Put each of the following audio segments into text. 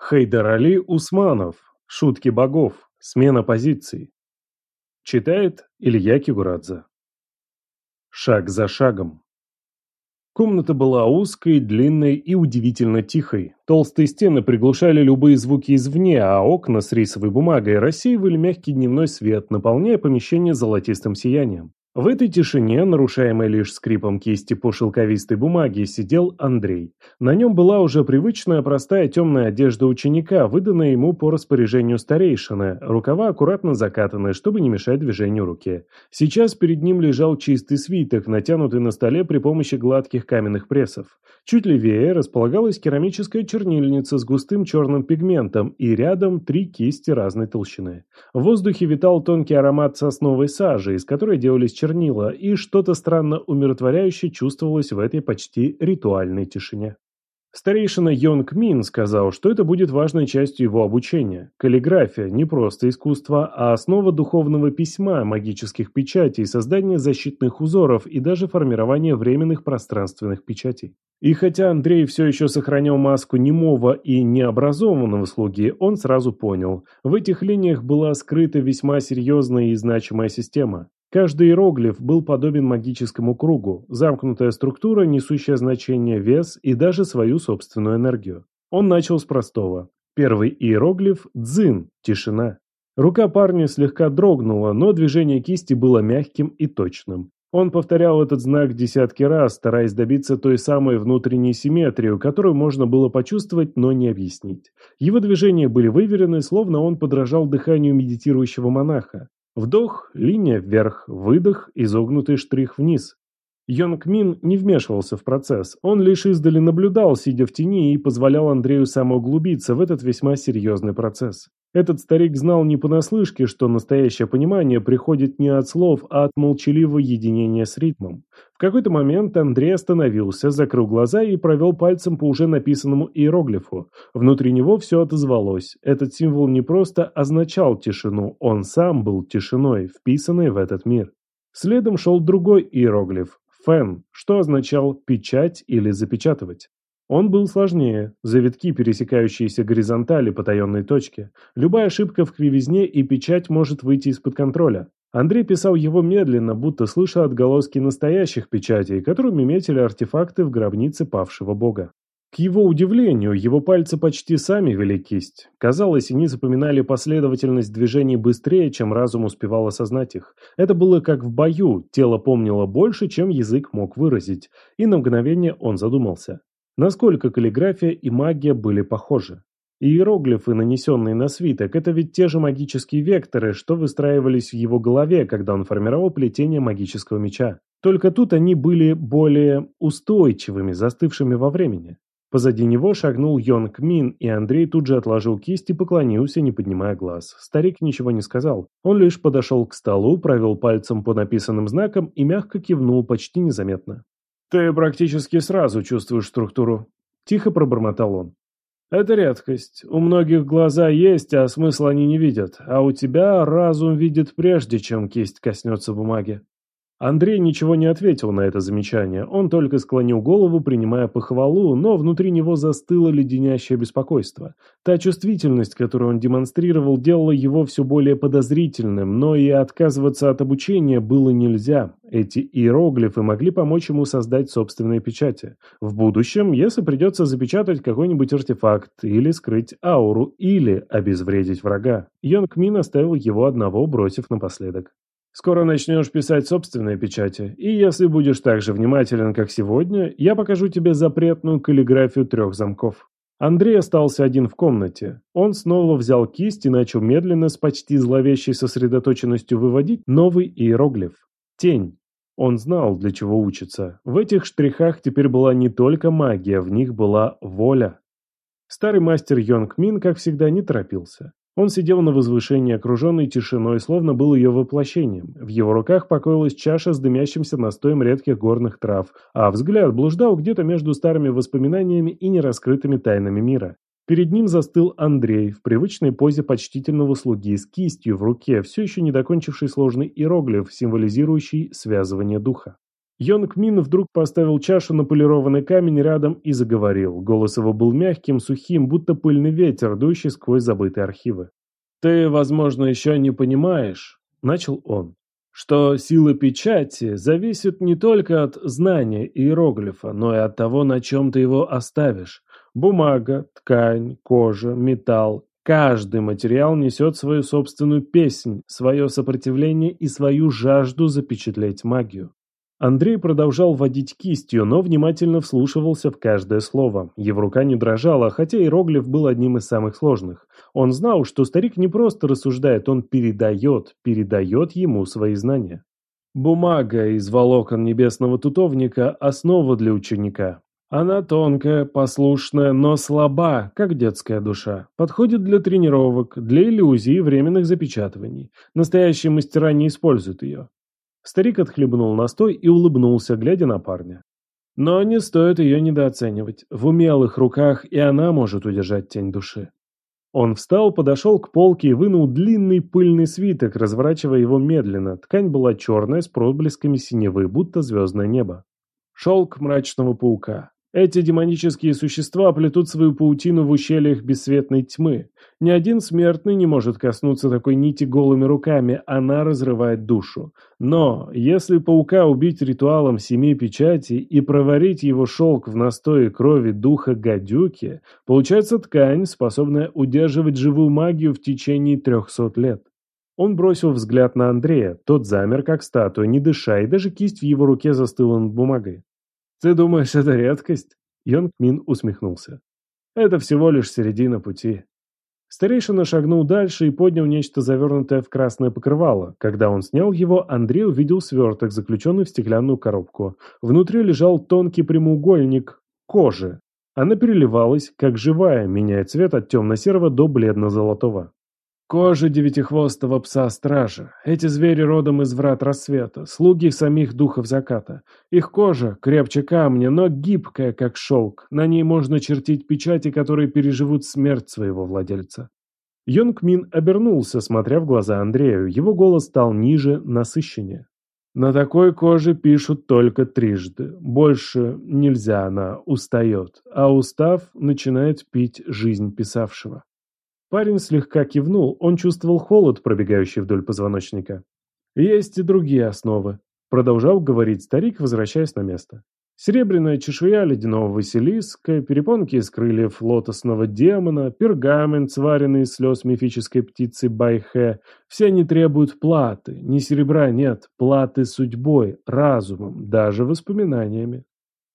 Хайдар Усманов. Шутки богов. Смена позиций. Читает Илья Кигурадзе. Шаг за шагом. Комната была узкой, длинной и удивительно тихой. Толстые стены приглушали любые звуки извне, а окна с рисовой бумагой рассеивали мягкий дневной свет, наполняя помещение золотистым сиянием. В этой тишине, нарушаемой лишь скрипом кисти по шелковистой бумаге, сидел Андрей. На нем была уже привычная простая темная одежда ученика, выданная ему по распоряжению старейшины, рукава аккуратно закатаны, чтобы не мешать движению руки. Сейчас перед ним лежал чистый свиток, натянутый на столе при помощи гладких каменных прессов. Чуть левее располагалась керамическая чернильница с густым черным пигментом и рядом три кисти разной толщины. В воздухе витал тонкий аромат сосновой сажи, из которой делались чернильницы чернила, и что-то странно умиротворяюще чувствовалось в этой почти ритуальной тишине. Старейшина Йонг Мин сказал, что это будет важной частью его обучения. Каллиграфия – не просто искусство, а основа духовного письма, магических печатей, создания защитных узоров и даже формирования временных пространственных печатей. И хотя Андрей все еще сохранял маску немого и необразованного слуги, он сразу понял – в этих линиях была скрыта весьма серьезная и значимая система. Каждый иероглиф был подобен магическому кругу, замкнутая структура, несущая значение вес и даже свою собственную энергию. Он начал с простого. Первый иероглиф – дзин – тишина. Рука парня слегка дрогнула, но движение кисти было мягким и точным. Он повторял этот знак десятки раз, стараясь добиться той самой внутренней симметрии, которую можно было почувствовать, но не объяснить. Его движения были выверены, словно он подражал дыханию медитирующего монаха. Вдох, линия вверх, выдох, изогнутый штрих вниз. Йонг Мин не вмешивался в процесс, он лишь издали наблюдал, сидя в тени, и позволял Андрею самоуглубиться в этот весьма серьезный процесс. Этот старик знал не понаслышке, что настоящее понимание приходит не от слов, а от молчаливого единения с ритмом. В какой-то момент Андрей остановился, закрыл глаза и провел пальцем по уже написанному иероглифу. Внутри него все отозвалось. Этот символ не просто означал тишину, он сам был тишиной, вписанной в этот мир. Следом шел другой иероглиф – «фэн», что означал «печать» или «запечатывать». Он был сложнее. Завитки, пересекающиеся горизонтали потаенной точки. Любая ошибка в кривизне и печать может выйти из-под контроля. Андрей писал его медленно, будто слыша отголоски настоящих печатей, которыми метили артефакты в гробнице павшего бога. К его удивлению, его пальцы почти сами вели кисть. Казалось, они запоминали последовательность движений быстрее, чем разум успевал осознать их. Это было как в бою, тело помнило больше, чем язык мог выразить. И на мгновение он задумался. Насколько каллиграфия и магия были похожи? Иероглифы, нанесенные на свиток, это ведь те же магические векторы, что выстраивались в его голове, когда он формировал плетение магического меча. Только тут они были более устойчивыми, застывшими во времени. Позади него шагнул Йонг Мин, и Андрей тут же отложил кисть и поклонился, не поднимая глаз. Старик ничего не сказал. Он лишь подошел к столу, провел пальцем по написанным знакам и мягко кивнул почти незаметно. «Ты практически сразу чувствуешь структуру», – тихо пробормотал он. «Это редкость. У многих глаза есть, а смысла они не видят. А у тебя разум видит прежде, чем кисть коснется бумаги. Андрей ничего не ответил на это замечание, он только склонил голову, принимая похвалу, но внутри него застыло леденящее беспокойство. Та чувствительность, которую он демонстрировал, делала его все более подозрительным, но и отказываться от обучения было нельзя. Эти иероглифы могли помочь ему создать собственные печати. В будущем, если придется запечатать какой-нибудь артефакт, или скрыть ауру, или обезвредить врага. Йонг Мин оставил его одного, бросив напоследок. Скоро начнешь писать собственные печати, и если будешь так же внимателен, как сегодня, я покажу тебе запретную каллиграфию трех замков». Андрей остался один в комнате. Он снова взял кисть и начал медленно, с почти зловещей сосредоточенностью выводить новый иероглиф. Тень. Он знал, для чего учится. В этих штрихах теперь была не только магия, в них была воля. Старый мастер Йонг Мин, как всегда, не торопился. Он сидел на возвышении, окруженный тишиной, словно был ее воплощением. В его руках покоилась чаша с дымящимся настоем редких горных трав, а взгляд блуждал где-то между старыми воспоминаниями и нераскрытыми тайнами мира. Перед ним застыл Андрей в привычной позе почтительного слуги с кистью в руке, все еще не докончивший сложный иероглиф, символизирующий связывание духа. Йонг Мин вдруг поставил чашу на полированный камень рядом и заговорил. Голос его был мягким, сухим, будто пыльный ветер, дующий сквозь забытые архивы. «Ты, возможно, еще не понимаешь», — начал он, «что сила печати зависит не только от знания иероглифа, но и от того, на чем ты его оставишь. Бумага, ткань, кожа, металл. Каждый материал несет свою собственную песнь, свое сопротивление и свою жажду запечатлеть магию. Андрей продолжал водить кистью, но внимательно вслушивался в каждое слово. Его рука не дрожала, хотя иероглиф был одним из самых сложных. Он знал, что старик не просто рассуждает, он передает, передает ему свои знания. Бумага из волокон небесного тутовника – основа для ученика. Она тонкая, послушная, но слаба, как детская душа. Подходит для тренировок, для иллюзий и временных запечатываний. Настоящие мастера не используют ее. Старик отхлебнул настой и улыбнулся, глядя на парня. Но не стоит ее недооценивать. В умелых руках и она может удержать тень души. Он встал, подошел к полке и вынул длинный пыльный свиток, разворачивая его медленно. Ткань была черная, с проблесками синевы, будто звездное небо. Шелк мрачного паука. Эти демонические существа плетут свою паутину в ущельях бесцветной тьмы. Ни один смертный не может коснуться такой нити голыми руками, она разрывает душу. Но, если паука убить ритуалом семи печатей и проварить его шелк в настое крови духа гадюки, получается ткань, способная удерживать живую магию в течение трехсот лет. Он бросил взгляд на Андрея, тот замер как статуя, не дыша, и даже кисть в его руке застыла над бумагой. «Ты думаешь, это редкость?» Йонг Мин усмехнулся. «Это всего лишь середина пути». Старейшина шагнул дальше и поднял нечто завернутое в красное покрывало. Когда он снял его, Андрей увидел сверток, заключенный в стеклянную коробку. Внутри лежал тонкий прямоугольник кожи. Она переливалась, как живая, меняя цвет от темно-серого до бледно-золотого. Кожа девятихвостого пса-стража. Эти звери родом из врат рассвета, слуги самих духов заката. Их кожа крепче камня, но гибкая, как шелк. На ней можно чертить печати, которые переживут смерть своего владельца. Йонг Мин обернулся, смотря в глаза Андрею. Его голос стал ниже, насыщеннее. На такой коже пишут только трижды. Больше нельзя, она устает. А устав, начинает пить жизнь писавшего. Парень слегка кивнул, он чувствовал холод, пробегающий вдоль позвоночника. «Есть и другие основы», — продолжал говорить старик, возвращаясь на место. Серебряная чешуя ледяного василиска, перепонки из крыльев лотосного демона, пергамент, сваренный из слез мифической птицы Байхэ – все они требуют платы. Ни серебра нет, платы судьбой, разумом, даже воспоминаниями.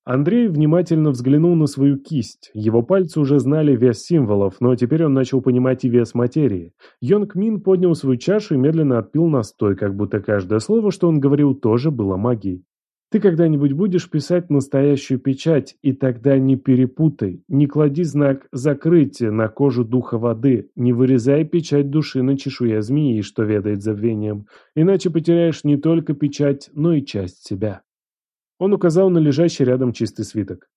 Андрей внимательно взглянул на свою кисть. Его пальцы уже знали вес символов, но теперь он начал понимать и вес материи. Йонг Мин поднял свою чашу и медленно отпил настой, как будто каждое слово, что он говорил, тоже было магией. Ты когда-нибудь будешь писать настоящую печать, и тогда не перепутай, не клади знак закрытия на кожу духа воды, не вырезай печать души на чешуе змеи, что ведает забвением, иначе потеряешь не только печать, но и часть себя. Он указал на лежащий рядом чистый свиток.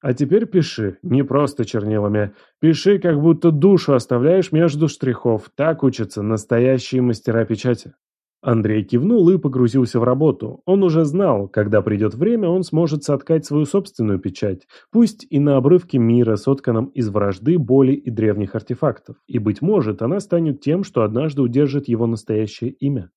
А теперь пиши, не просто чернилами. Пиши, как будто душу оставляешь между штрихов. Так учатся настоящие мастера печати. Андрей кивнул и погрузился в работу. Он уже знал, когда придет время, он сможет соткать свою собственную печать, пусть и на обрывке мира, сотканном из вражды, боли и древних артефактов. И, быть может, она станет тем, что однажды удержит его настоящее имя.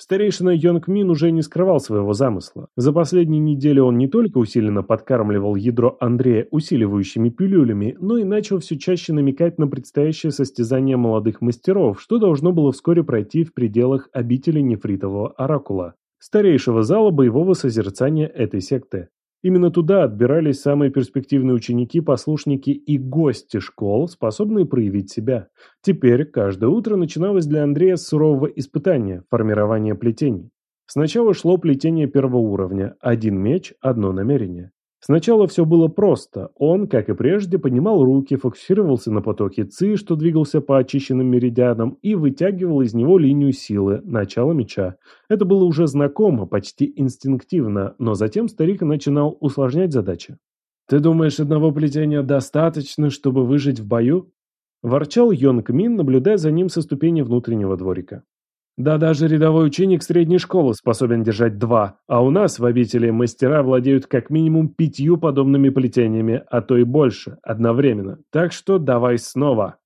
Старейшина Йонг Мин уже не скрывал своего замысла. За последние недели он не только усиленно подкармливал ядро Андрея усиливающими пилюлями, но и начал все чаще намекать на предстоящее состязание молодых мастеров, что должно было вскоре пройти в пределах обители нефритового оракула, старейшего зала боевого созерцания этой секты. Именно туда отбирались самые перспективные ученики, послушники и гости школ, способные проявить себя. Теперь каждое утро начиналось для Андрея с сурового испытания – формирования плетений. Сначала шло плетение первого уровня – один меч, одно намерение. Сначала все было просто. Он, как и прежде, поднимал руки, фокусировался на потоке ЦИ, что двигался по очищенным меридианам, и вытягивал из него линию силы, начало меча. Это было уже знакомо, почти инстинктивно, но затем старик начинал усложнять задачи. «Ты думаешь, одного плетения достаточно, чтобы выжить в бою?» Ворчал Йонг Мин, наблюдая за ним со ступени внутреннего дворика. Да даже рядовой ученик средней школы способен держать два, а у нас в обители мастера владеют как минимум пятью подобными плетениями, а то и больше, одновременно. Так что давай снова.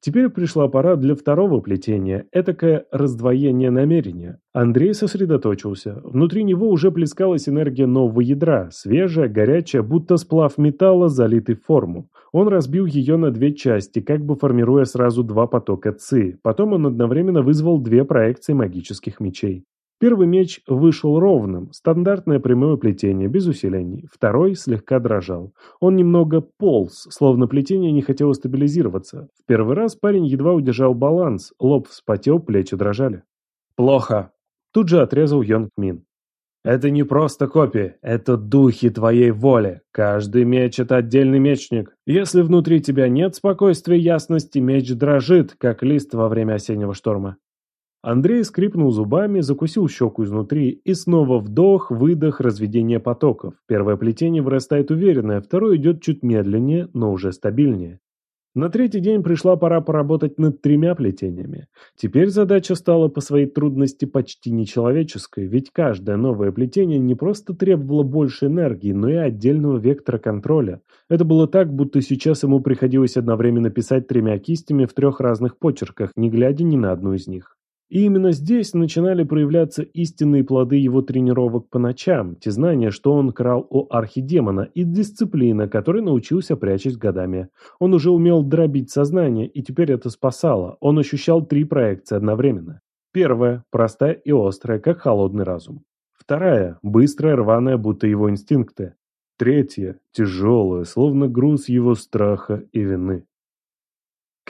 Теперь пришла пора для второго плетения, этакое раздвоение намерения. Андрей сосредоточился. Внутри него уже плескалась энергия нового ядра, свежая, горячая, будто сплав металла, залитый в форму. Он разбил ее на две части, как бы формируя сразу два потока ЦИ. Потом он одновременно вызвал две проекции магических мечей. Первый меч вышел ровным, стандартное прямое плетение, без усилений. Второй слегка дрожал. Он немного полз, словно плетение не хотело стабилизироваться. В первый раз парень едва удержал баланс, лоб вспотел, плечи дрожали. «Плохо!» Тут же отрезал Йонг Мин. «Это не просто копии, это духи твоей воли. Каждый меч — это отдельный мечник. Если внутри тебя нет спокойствия и ясности, меч дрожит, как лист во время осеннего шторма. Андрей скрипнул зубами, закусил щеку изнутри и снова вдох, выдох, разведение потоков. Первое плетение вырастает уверенно, второе идет чуть медленнее, но уже стабильнее. На третий день пришла пора поработать над тремя плетениями. Теперь задача стала по своей трудности почти нечеловеческой, ведь каждое новое плетение не просто требовало больше энергии, но и отдельного вектора контроля. Это было так, будто сейчас ему приходилось одновременно писать тремя кистями в трех разных почерках, не глядя ни на одну из них. И именно здесь начинали проявляться истинные плоды его тренировок по ночам, те знания, что он крал у архидемона, и дисциплина, которой научился прячась годами. Он уже умел дробить сознание, и теперь это спасало. Он ощущал три проекции одновременно. Первая – простая и острая, как холодный разум. Вторая – быстрая, рваная, будто его инстинкты. Третья – тяжелая, словно груз его страха и вины.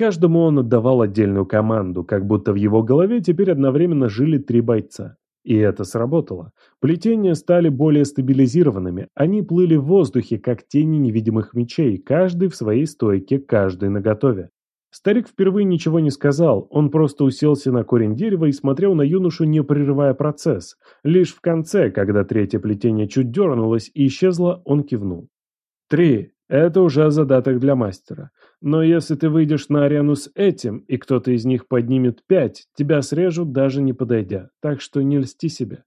Каждому он отдавал отдельную команду, как будто в его голове теперь одновременно жили три бойца. И это сработало. Плетения стали более стабилизированными, они плыли в воздухе, как тени невидимых мечей, каждый в своей стойке, каждый наготове. Старик впервые ничего не сказал, он просто уселся на корень дерева и смотрел на юношу, не прерывая процесс. Лишь в конце, когда третье плетение чуть дернулось и исчезло, он кивнул. «Три. Это уже задаток для мастера. Но если ты выйдешь на арену с этим, и кто-то из них поднимет пять, тебя срежут, даже не подойдя. Так что не льсти себе.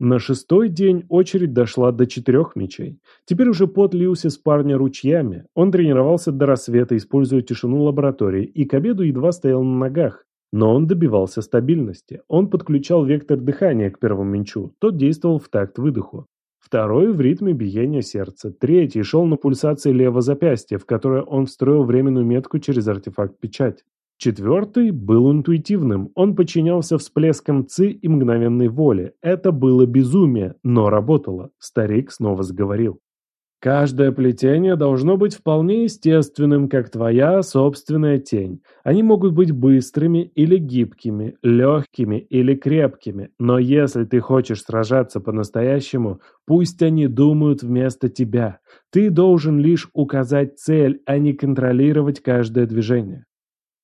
На шестой день очередь дошла до четырех мечей. Теперь уже пот лился с парня ручьями. Он тренировался до рассвета, используя тишину лаборатории, и к обеду едва стоял на ногах. Но он добивался стабильности. Он подключал вектор дыхания к первому мечу. Тот действовал в такт выдоху. Второй в ритме биения сердца. Третий шел на пульсации левого запястья, в которое он встроил временную метку через артефакт печать. Четвертый был интуитивным, он подчинялся всплескам ЦИ и мгновенной воли. Это было безумие, но работало. Старик снова заговорил. Каждое плетение должно быть вполне естественным, как твоя собственная тень. Они могут быть быстрыми или гибкими, легкими или крепкими, но если ты хочешь сражаться по-настоящему, пусть они думают вместо тебя. Ты должен лишь указать цель, а не контролировать каждое движение.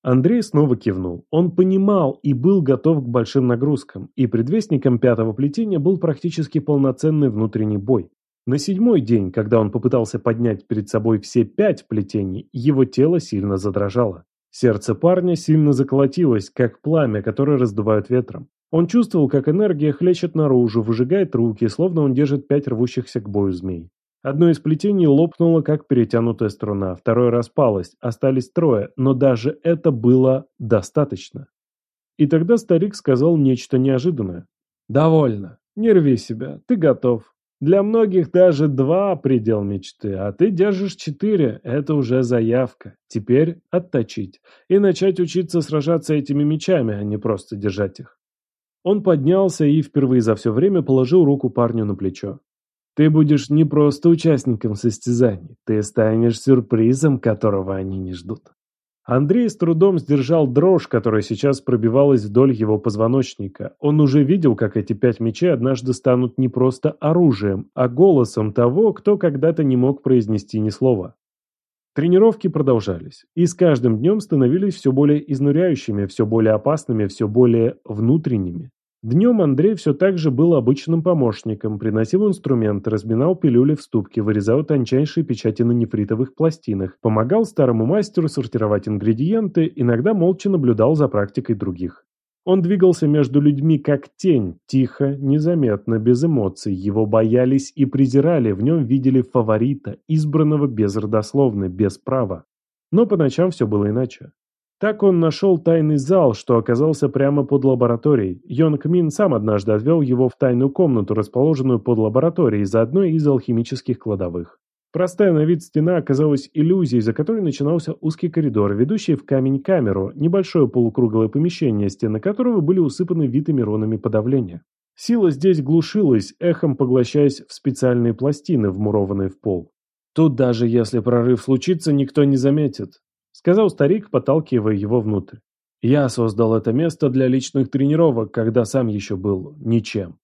Андрей снова кивнул. Он понимал и был готов к большим нагрузкам, и предвестником пятого плетения был практически полноценный внутренний бой. На седьмой день, когда он попытался поднять перед собой все пять плетений, его тело сильно задрожало. Сердце парня сильно заколотилось, как пламя, которое раздувают ветром. Он чувствовал, как энергия хлещет наружу, выжигает руки, словно он держит пять рвущихся к бою змей. Одно из плетений лопнуло, как перетянутая струна, второе распалось, остались трое, но даже это было достаточно. И тогда старик сказал нечто неожиданное. «Довольно. Не рви себя. Ты готов. Для многих даже два предел мечты, а ты держишь четыре, это уже заявка. Теперь отточить и начать учиться сражаться этими мечами, а не просто держать их. Он поднялся и впервые за все время положил руку парню на плечо. Ты будешь не просто участником состязаний, ты станешь сюрпризом, которого они не ждут. Андрей с трудом сдержал дрожь, которая сейчас пробивалась вдоль его позвоночника. Он уже видел, как эти пять мечей однажды станут не просто оружием, а голосом того, кто когда-то не мог произнести ни слова. Тренировки продолжались, и с каждым днем становились все более изнуряющими, все более опасными, все более внутренними. Днем Андрей все так же был обычным помощником, приносил инструмент, разминал пилюли в ступке, вырезал тончайшие печати на нефритовых пластинах, помогал старому мастеру сортировать ингредиенты, иногда молча наблюдал за практикой других. Он двигался между людьми как тень, тихо, незаметно, без эмоций. Его боялись и презирали, в нем видели фаворита, избранного безродословно, без права. Но по ночам все было иначе. Так он нашел тайный зал, что оказался прямо под лабораторией. Йонг Мин сам однажды отвел его в тайную комнату, расположенную под лабораторией за одной из алхимических кладовых. Простая на вид стена оказалась иллюзией, за которой начинался узкий коридор, ведущий в камень-камеру, небольшое полукруглое помещение, стены которого были усыпаны витыми рунами подавления. Сила здесь глушилась, эхом поглощаясь в специальные пластины, вмурованные в пол. Тут даже если прорыв случится, никто не заметит, сказал старик, подталкивая его внутрь. Я создал это место для личных тренировок, когда сам еще был ничем.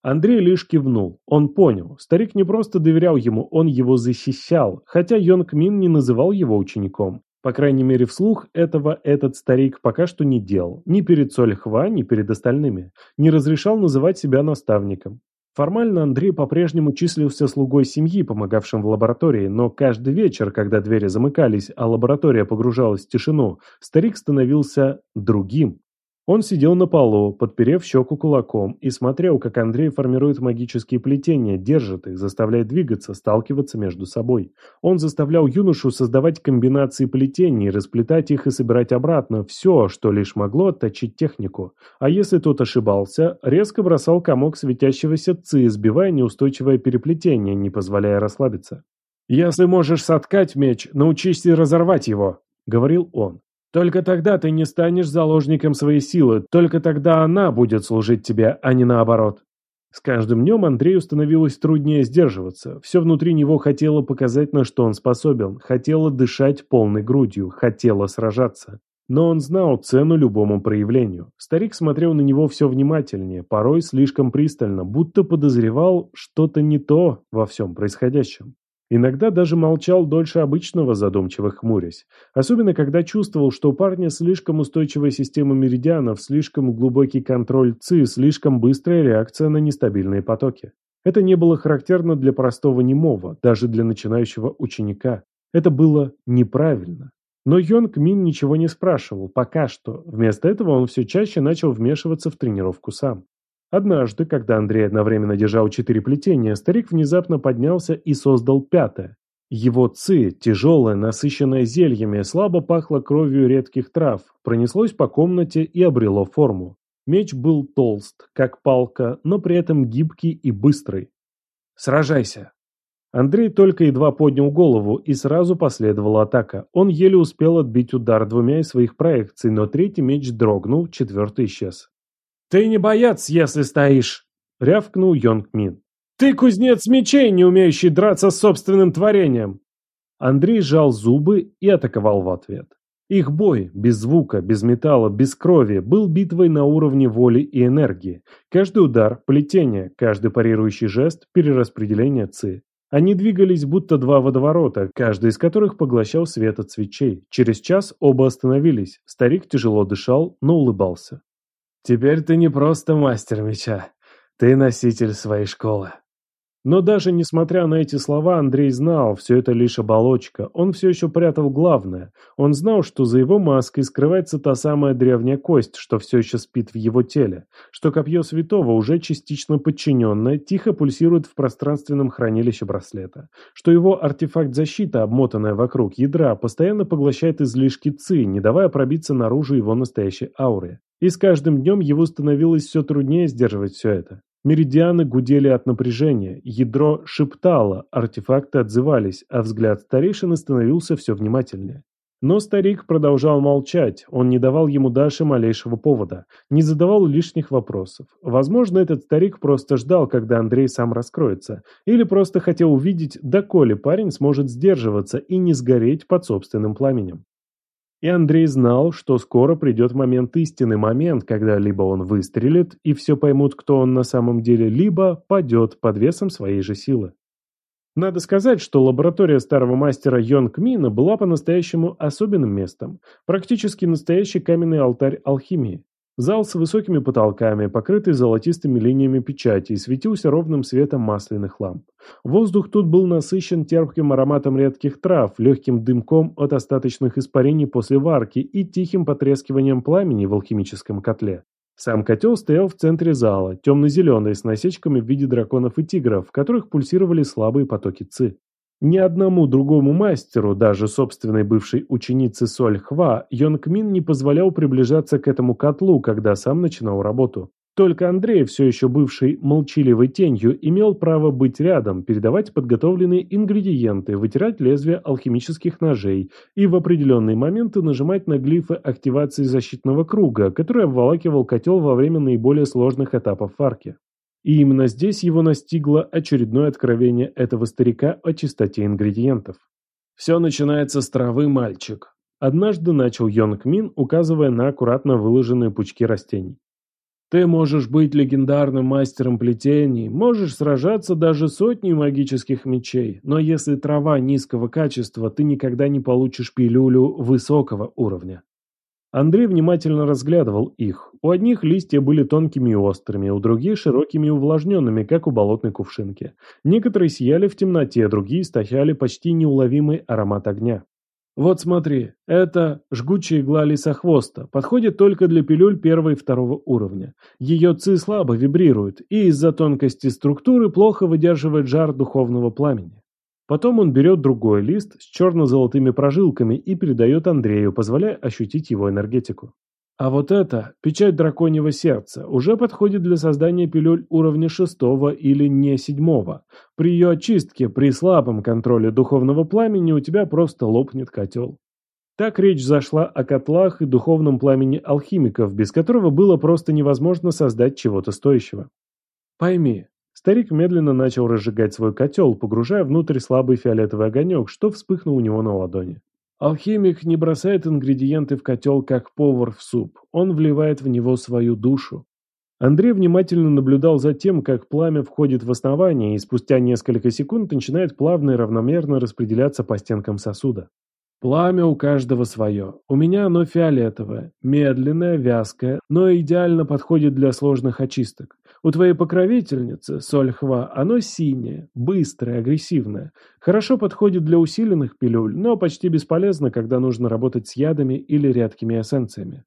Андрей лишь кивнул. Он понял. Старик не просто доверял ему, он его защищал, хотя Йонг Мин не называл его учеником. По крайней мере, вслух этого этот старик пока что не делал. Ни перед Сольхва, ни перед остальными. Не разрешал называть себя наставником. Формально Андрей по-прежнему числился слугой семьи, помогавшим в лаборатории, но каждый вечер, когда двери замыкались, а лаборатория погружалась в тишину, старик становился другим. Он сидел на полу, подперев щеку кулаком, и смотрел, как Андрей формирует магические плетения, держит их, заставляет двигаться, сталкиваться между собой. Он заставлял юношу создавать комбинации плетений, расплетать их и собирать обратно все, что лишь могло отточить технику. А если тот ошибался, резко бросал комок светящегося ци, сбивая неустойчивое переплетение, не позволяя расслабиться. «Если можешь соткать меч, научись и разорвать его», — говорил он. Только тогда ты не станешь заложником своей силы, только тогда она будет служить тебе, а не наоборот. С каждым днем Андрею становилось труднее сдерживаться. Все внутри него хотело показать, на что он способен, хотело дышать полной грудью, хотело сражаться. Но он знал цену любому проявлению. Старик смотрел на него все внимательнее, порой слишком пристально, будто подозревал что-то не то во всем происходящем. Иногда даже молчал дольше обычного, задумчиво хмурясь. Особенно, когда чувствовал, что у парня слишком устойчивая система меридианов, слишком глубокий контроль ЦИ, слишком быстрая реакция на нестабильные потоки. Это не было характерно для простого немого, даже для начинающего ученика. Это было неправильно. Но Йонг Мин ничего не спрашивал, пока что. Вместо этого он все чаще начал вмешиваться в тренировку сам. Однажды, когда Андрей одновременно держал четыре плетения, старик внезапно поднялся и создал пятое. Его ци, тяжелое, насыщенное зельями, слабо пахло кровью редких трав, пронеслось по комнате и обрело форму. Меч был толст, как палка, но при этом гибкий и быстрый. «Сражайся!» Андрей только едва поднял голову, и сразу последовала атака. Он еле успел отбить удар двумя из своих проекций, но третий меч дрогнул, четвертый исчез. «Ты не боец, если стоишь!» — рявкнул Йонг Мин. «Ты кузнец мечей, не умеющий драться с собственным творением!» Андрей сжал зубы и атаковал в ответ. Их бой, без звука, без металла, без крови, был битвой на уровне воли и энергии. Каждый удар – плетение, каждый парирующий жест – перераспределение ци. Они двигались будто два водоворота, каждый из которых поглощал свет от свечей. Через час оба остановились, старик тяжело дышал, но улыбался. Теперь ты не просто мастер меча, ты носитель своей школы. Но даже несмотря на эти слова, Андрей знал, все это лишь оболочка. Он все еще прятал главное. Он знал, что за его маской скрывается та самая древняя кость, что все еще спит в его теле. Что копье святого, уже частично подчиненное, тихо пульсирует в пространственном хранилище браслета. Что его артефакт защиты, обмотанная вокруг ядра, постоянно поглощает излишки ЦИ, не давая пробиться наружу его настоящей ауры. И с каждым днем его становилось все труднее сдерживать все это. Меридианы гудели от напряжения, ядро шептало, артефакты отзывались, а взгляд старейшины становился все внимательнее. Но старик продолжал молчать, он не давал ему Даше малейшего повода, не задавал лишних вопросов. Возможно, этот старик просто ждал, когда Андрей сам раскроется, или просто хотел увидеть, доколе парень сможет сдерживаться и не сгореть под собственным пламенем. И Андрей знал, что скоро придет момент истины, момент, когда либо он выстрелит, и все поймут, кто он на самом деле, либо падет под весом своей же силы. Надо сказать, что лаборатория старого мастера Йонг Мина была по-настоящему особенным местом, практически настоящий каменный алтарь алхимии. Зал с высокими потолками, покрытый золотистыми линиями печати, светился ровным светом масляных ламп. Воздух тут был насыщен терпким ароматом редких трав, легким дымком от остаточных испарений после варки и тихим потрескиванием пламени в алхимическом котле. Сам котел стоял в центре зала, темно-зеленый, с насечками в виде драконов и тигров, в которых пульсировали слабые потоки ци. Ни одному другому мастеру, даже собственной бывшей ученице Соль Хва, Йонг Мин не позволял приближаться к этому котлу, когда сам начинал работу. Только Андрей, все еще бывший молчаливой тенью, имел право быть рядом, передавать подготовленные ингредиенты, вытирать лезвия алхимических ножей и в определенные моменты нажимать на глифы активации защитного круга, который обволакивал котел во время наиболее сложных этапов варки. И именно здесь его настигло очередное откровение этого старика о чистоте ингредиентов. «Все начинается с травы, мальчик», – однажды начал Йонг Мин, указывая на аккуратно выложенные пучки растений. Ты можешь быть легендарным мастером плетений, можешь сражаться даже сотней магических мечей, но если трава низкого качества, ты никогда не получишь пилюлю высокого уровня. Андрей внимательно разглядывал их. У одних листья были тонкими и острыми, у других широкими и увлажненными, как у болотной кувшинки. Некоторые сияли в темноте, другие источали почти неуловимый аромат огня. Вот смотри, это жгучая игла лисохвоста, подходит только для пилюль первого и второго уровня. Ее ци слабо вибрирует и из-за тонкости структуры плохо выдерживает жар духовного пламени. Потом он берет другой лист с черно-золотыми прожилками и передает Андрею, позволяя ощутить его энергетику. А вот это, печать драконьего сердца, уже подходит для создания пилюль уровня шестого или не седьмого. При ее очистке, при слабом контроле духовного пламени у тебя просто лопнет котел. Так речь зашла о котлах и духовном пламени алхимиков, без которого было просто невозможно создать чего-то стоящего. Пойми, старик медленно начал разжигать свой котел, погружая внутрь слабый фиолетовый огонек, что вспыхнул у него на ладони. Алхимик не бросает ингредиенты в котел, как повар в суп. Он вливает в него свою душу. Андрей внимательно наблюдал за тем, как пламя входит в основание и спустя несколько секунд начинает плавно и равномерно распределяться по стенкам сосуда. Пламя у каждого свое. У меня оно фиолетовое, медленное, вязкое, но идеально подходит для сложных очисток. У твоей покровительницы, Сольхва, оно синее, быстрое, агрессивное. Хорошо подходит для усиленных пилюль, но почти бесполезно, когда нужно работать с ядами или редкими эссенциями.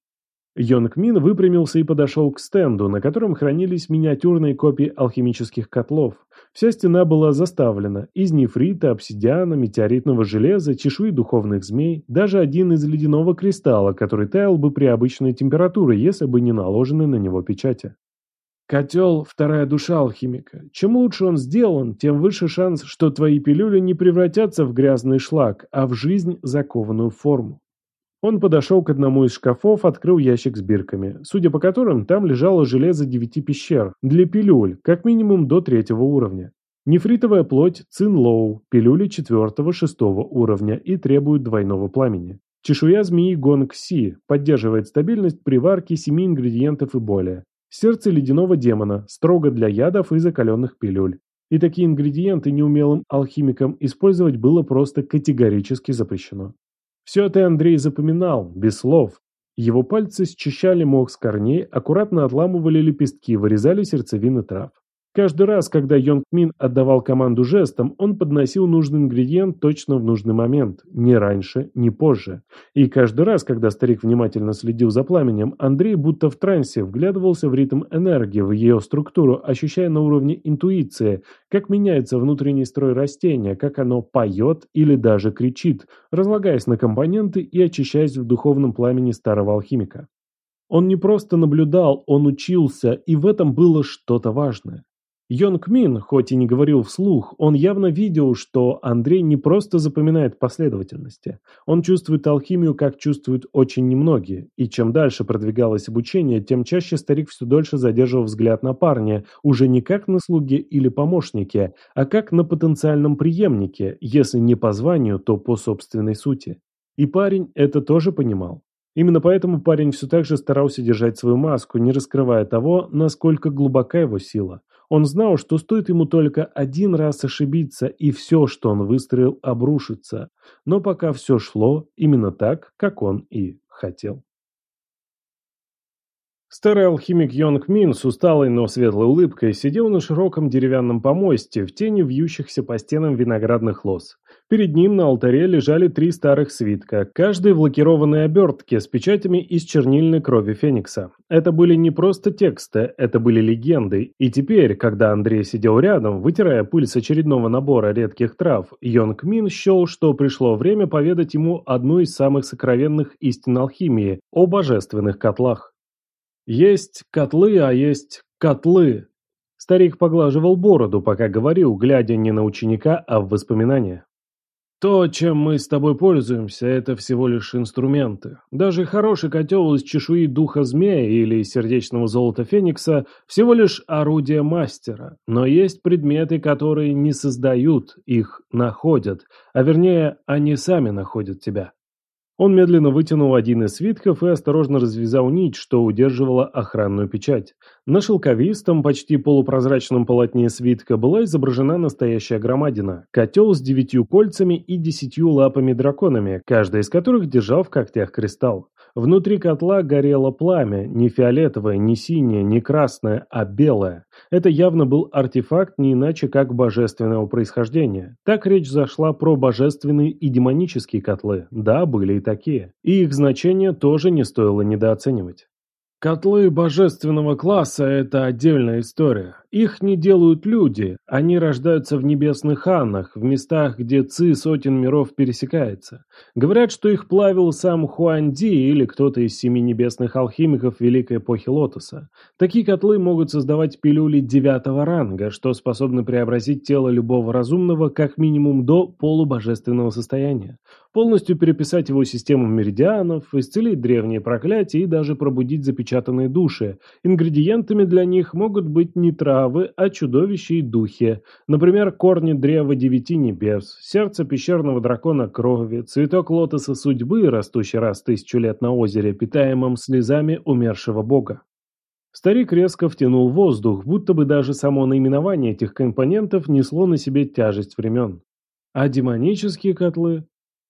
Йонг Мин выпрямился и подошел к стенду, на котором хранились миниатюрные копии алхимических котлов. Вся стена была заставлена из нефрита, обсидиана, метеоритного железа, чешуи духовных змей, даже один из ледяного кристалла, который таял бы при обычной температуре, если бы не наложены на него печати. Котел – вторая душа алхимика. Чем лучше он сделан, тем выше шанс, что твои пилюли не превратятся в грязный шлак, а в жизнь закованную форму. Он подошел к одному из шкафов, открыл ящик с бирками, судя по которым там лежало железо девяти пещер, для пилюль, как минимум до третьего уровня. Нефритовая плоть Цинлоу, пилюли четвертого-шестого уровня и требует двойного пламени. Чешуя змеи Гонг Си поддерживает стабильность при варке семи ингредиентов и более. Сердце ледяного демона, строго для ядов и закаленных пилюль. И такие ингредиенты неумелым алхимикам использовать было просто категорически запрещено. Все это Андрей запоминал, без слов. Его пальцы счищали мох с корней, аккуратно отламывали лепестки, вырезали сердцевины трав. Каждый раз, когда Йонг Мин отдавал команду жестом, он подносил нужный ингредиент точно в нужный момент, ни раньше, ни позже. И каждый раз, когда старик внимательно следил за пламенем, Андрей будто в трансе вглядывался в ритм энергии, в ее структуру, ощущая на уровне интуиции, как меняется внутренний строй растения, как оно поет или даже кричит, разлагаясь на компоненты и очищаясь в духовном пламени старого алхимика. Он не просто наблюдал, он учился, и в этом было что-то важное. Йонг Мин, хоть и не говорил вслух, он явно видел, что Андрей не просто запоминает последовательности. Он чувствует алхимию, как чувствуют очень немногие. И чем дальше продвигалось обучение, тем чаще старик все дольше задерживал взгляд на парня, уже не как на слуге или помощнике, а как на потенциальном преемнике, если не по званию, то по собственной сути. И парень это тоже понимал. Именно поэтому парень все так же старался держать свою маску, не раскрывая того, насколько глубока его сила. Он знал, что стоит ему только один раз ошибиться, и все, что он выстроил, обрушится. Но пока все шло именно так, как он и хотел. Старый алхимик Йонг Мин с усталой, но светлой улыбкой сидел на широком деревянном помосте в тени вьющихся по стенам виноградных лоз. Перед ним на алтаре лежали три старых свитка, каждый в лакированной обертке с печатями из чернильной крови Феникса. Это были не просто тексты, это были легенды, и теперь, когда Андрей сидел рядом, вытирая пыль с очередного набора редких трав, Йонг Мин счел, что пришло время поведать ему одну из самых сокровенных истин алхимии – о божественных котлах. Есть котлы, а есть котлы. Старик поглаживал бороду, пока говорил, глядя не на ученика, а в воспоминания. То, чем мы с тобой пользуемся, это всего лишь инструменты. Даже хороший котел из чешуи духа змея или сердечного золота феникса всего лишь орудие мастера. Но есть предметы, которые не создают, их находят. А вернее, они сами находят тебя. Он медленно вытянул один из свитков и осторожно развязал нить, что удерживала охранную печать. На шелковистом, почти полупрозрачном полотне свитка была изображена настоящая громадина – котел с девятью кольцами и десятью лапами-драконами, каждая из которых держал в когтях кристалл. Внутри котла горело пламя, не фиолетовое, не синее, не красное, а белое. Это явно был артефакт не иначе как божественного происхождения. Так речь зашла про божественные и демонические котлы. Да, были и такие. И их значение тоже не стоило недооценивать. Котлы божественного класса – это отдельная история. Их не делают люди, они рождаются в небесных аннах, в местах, где ци сотен миров пересекается. Говорят, что их плавил сам Хуанди или кто-то из семи небесных алхимиков Великой Эпохи Лотоса. Такие котлы могут создавать пилюли девятого ранга, что способны преобразить тело любого разумного как минимум до полубожественного состояния, полностью переписать его систему меридианов, исцелить древние проклятия и даже пробудить запечатанные души. Ингредиентами для них могут быть не травы, а чудовище и духи. Например, корни древа девяти небес, сердце пещерного дракона крови, цветок лотоса судьбы, растущий раз тысячу лет на озере, питаемом слезами умершего бога. Старик резко втянул воздух, будто бы даже само наименование этих компонентов несло на себе тяжесть времен. А демонические котлы?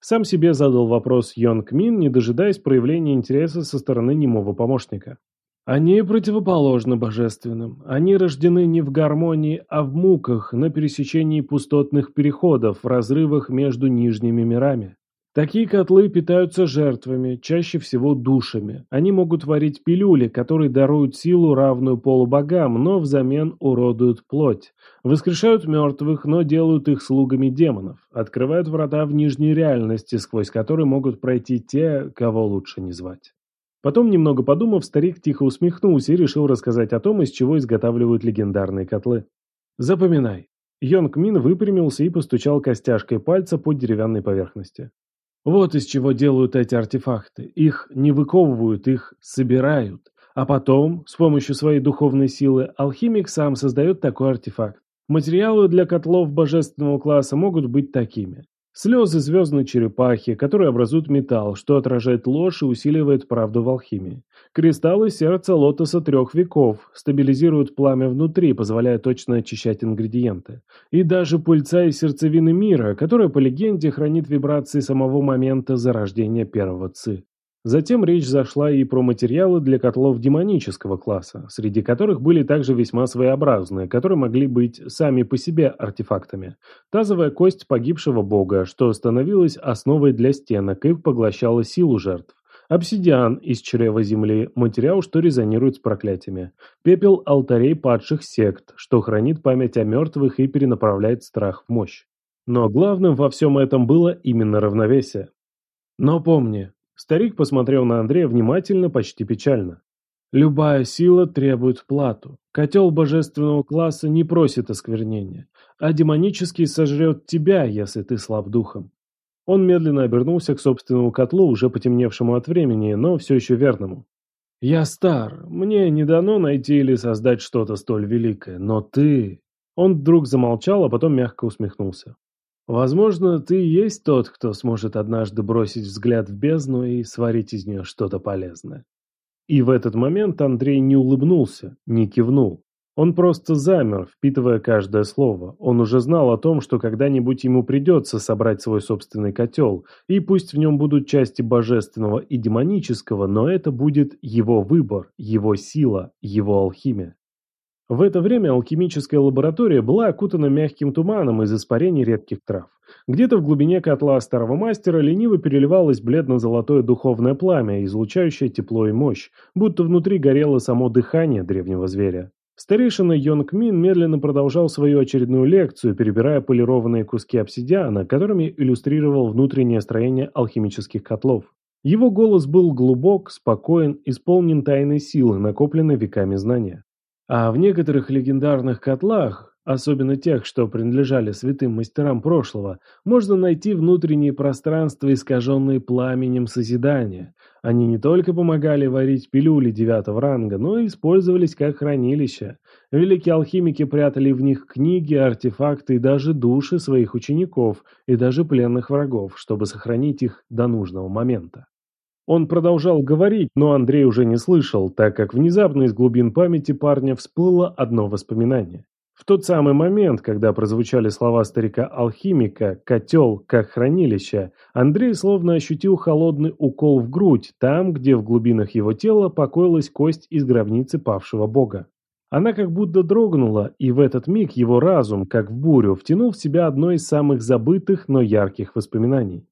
Сам себе задал вопрос Йонг Мин, не дожидаясь проявления интереса со стороны немого помощника. Они противоположны божественным. Они рождены не в гармонии, а в муках, на пересечении пустотных переходов, в разрывах между нижними мирами. Такие котлы питаются жертвами, чаще всего душами. Они могут варить пилюли, которые даруют силу, равную полубогам, но взамен уродуют плоть. Воскрешают мертвых, но делают их слугами демонов. Открывают врата в нижней реальности, сквозь которые могут пройти те, кого лучше не звать. Потом, немного подумав, старик тихо усмехнулся и решил рассказать о том, из чего изготавливают легендарные котлы. «Запоминай». Йонг Мин выпрямился и постучал костяшкой пальца по деревянной поверхности. Вот из чего делают эти артефакты. Их не выковывают, их собирают. А потом, с помощью своей духовной силы, алхимик сам создает такой артефакт. Материалы для котлов божественного класса могут быть такими. Слезы звездной черепахи, которые образуют металл, что отражает ложь и усиливает правду в алхимии. Кристаллы сердца лотоса трех веков стабилизируют пламя внутри, позволяя точно очищать ингредиенты. И даже пыльца из сердцевины мира, которая по легенде хранит вибрации самого момента зарождения первого ци. Затем речь зашла и про материалы для котлов демонического класса, среди которых были также весьма своеобразные, которые могли быть сами по себе артефактами. Тазовая кость погибшего бога, что становилась основой для стенок и поглощала силу жертв. Обсидиан из чрева земли, материал, что резонирует с проклятиями. Пепел алтарей падших сект, что хранит память о мертвых и перенаправляет страх в мощь. Но главным во всем этом было именно равновесие. Но помни, Старик посмотрел на Андрея внимательно, почти печально. Любая сила требует плату. Котел божественного класса не просит осквернения, а демонический сожрет тебя, если ты слаб духом. Он медленно обернулся к собственному котлу, уже потемневшему от времени, но все еще верному. «Я стар, мне не дано найти или создать что-то столь великое, но ты...» Он вдруг замолчал, а потом мягко усмехнулся. Возможно, ты и есть тот, кто сможет однажды бросить взгляд в бездну и сварить из нее что-то полезное. И в этот момент Андрей не улыбнулся, не кивнул. Он просто замер, впитывая каждое слово. Он уже знал о том, что когда-нибудь ему придется собрать свой собственный котел, и пусть в нем будут части божественного и демонического, но это будет его выбор, его сила, его алхимия. В это время алхимическая лаборатория была окутана мягким туманом из испарений редких трав. Где-то в глубине котла старого мастера лениво переливалось бледно-золотое духовное пламя, излучающее тепло и мощь, будто внутри горело само дыхание древнего зверя. Старейшина Йонг Мин медленно продолжал свою очередную лекцию, перебирая полированные куски обсидиана, которыми иллюстрировал внутреннее строение алхимических котлов. Его голос был глубок, спокоен, исполнен тайной силы, накопленной веками знания. А в некоторых легендарных котлах особенно тех, что принадлежали святым мастерам прошлого, можно найти внутренние пространства, искаженные пламенем созидания. Они не только помогали варить пилюли девятого ранга, но и использовались как хранилища. Великие алхимики прятали в них книги, артефакты и даже души своих учеников и даже пленных врагов, чтобы сохранить их до нужного момента. Он продолжал говорить, но Андрей уже не слышал, так как внезапно из глубин памяти парня всплыло одно воспоминание. В тот самый момент, когда прозвучали слова старика-алхимика «котел как хранилище», Андрей словно ощутил холодный укол в грудь, там, где в глубинах его тела покоилась кость из гробницы павшего бога. Она как будто дрогнула, и в этот миг его разум, как в бурю, втянул в себя одно из самых забытых, но ярких воспоминаний.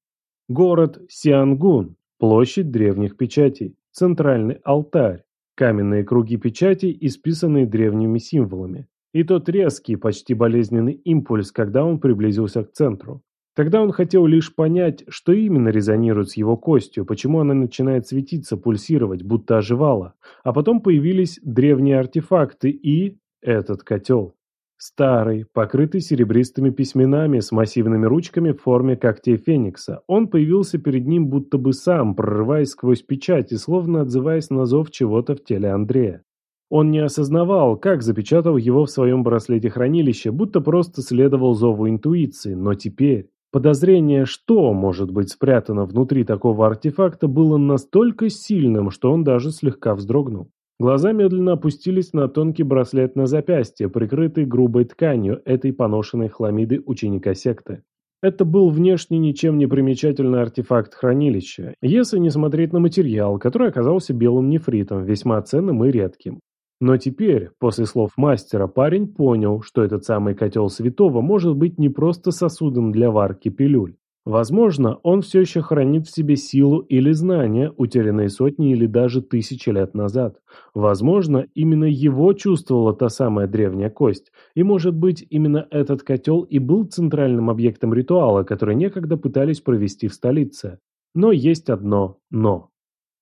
Город Сиангун, площадь древних печатей, центральный алтарь, каменные круги печатей, исписанные древними символами. И тот резкий, почти болезненный импульс, когда он приблизился к центру. Тогда он хотел лишь понять, что именно резонирует с его костью, почему она начинает светиться, пульсировать, будто оживала. А потом появились древние артефакты и... этот котел. Старый, покрытый серебристыми письменами с массивными ручками в форме когтей феникса. Он появился перед ним будто бы сам, прорываясь сквозь печать и словно отзываясь на зов чего-то в теле Андрея. Он не осознавал, как запечатал его в своем браслете хранилища, будто просто следовал зову интуиции, но теперь... Подозрение, что может быть спрятано внутри такого артефакта, было настолько сильным, что он даже слегка вздрогнул. Глаза медленно опустились на тонкий браслет на запястье, прикрытый грубой тканью этой поношенной хламиды ученика секты. Это был внешне ничем не примечательный артефакт хранилища, если не смотреть на материал, который оказался белым нефритом, весьма ценным и редким. Но теперь, после слов мастера, парень понял, что этот самый котел святого может быть не просто сосудом для варки пилюль. Возможно, он все еще хранит в себе силу или знания, утерянные сотни или даже тысячи лет назад. Возможно, именно его чувствовала та самая древняя кость, и может быть именно этот котел и был центральным объектом ритуала, который некогда пытались провести в столице. Но есть одно «но».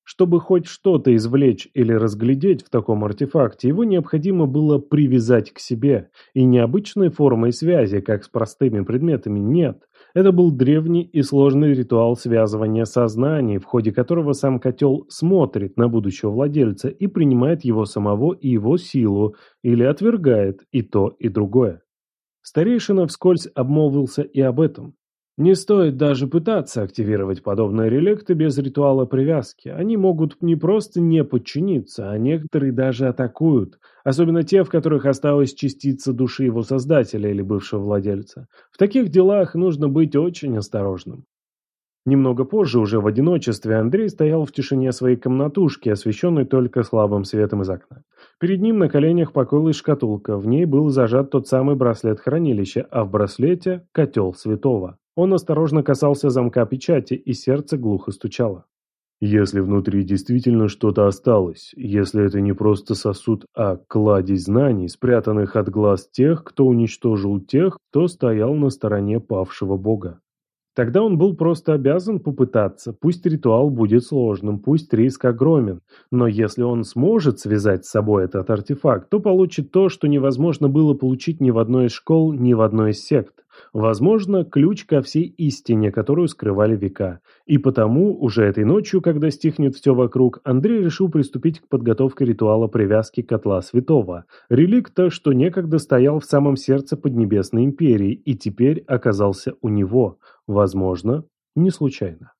Чтобы хоть что-то извлечь или разглядеть в таком артефакте, его необходимо было привязать к себе. И необычной формой связи, как с простыми предметами, нет. Это был древний и сложный ритуал связывания сознаний, в ходе которого сам котел смотрит на будущего владельца и принимает его самого и его силу, или отвергает и то, и другое. Старейшина вскользь обмолвился и об этом. Не стоит даже пытаться активировать подобные реликты без ритуала привязки. Они могут не просто не подчиниться, а некоторые даже атакуют. Особенно те, в которых осталась частица души его создателя или бывшего владельца. В таких делах нужно быть очень осторожным. Немного позже, уже в одиночестве, Андрей стоял в тишине своей комнатушки, освещенной только слабым светом из окна. Перед ним на коленях покоилась шкатулка, в ней был зажат тот самый браслет хранилища, а в браслете – котел святого. Он осторожно касался замка печати, и сердце глухо стучало. Если внутри действительно что-то осталось, если это не просто сосуд, а кладезь знаний, спрятанных от глаз тех, кто уничтожил тех, кто стоял на стороне павшего бога. Тогда он был просто обязан попытаться, пусть ритуал будет сложным, пусть риск огромен, но если он сможет связать с собой этот артефакт, то получит то, что невозможно было получить ни в одной из школ, ни в одной из сект. Возможно, ключ ко всей истине, которую скрывали века. И потому, уже этой ночью, когда стихнет все вокруг, Андрей решил приступить к подготовке ритуала привязки котла святого, реликта, что некогда стоял в самом сердце Поднебесной империи и теперь оказался у него, возможно, не случайно.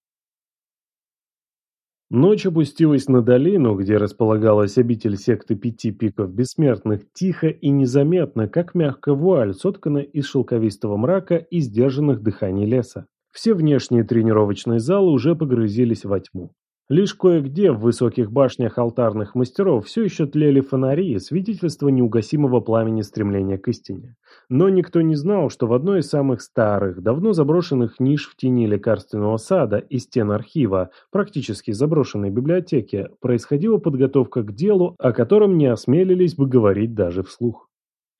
Ночь опустилась на долину, где располагалась обитель секты пяти пиков бессмертных, тихо и незаметно, как мягкая вуаль, сотканная из шелковистого мрака и сдержанных дыханий леса. Все внешние тренировочные залы уже погрузились во тьму. Лишь кое-где в высоких башнях алтарных мастеров все еще тлели фонари, свидетельство неугасимого пламени стремления к истине. Но никто не знал, что в одной из самых старых, давно заброшенных ниш в тени лекарственного сада и стен архива, практически заброшенной библиотеки, происходила подготовка к делу, о котором не осмелились бы говорить даже вслух.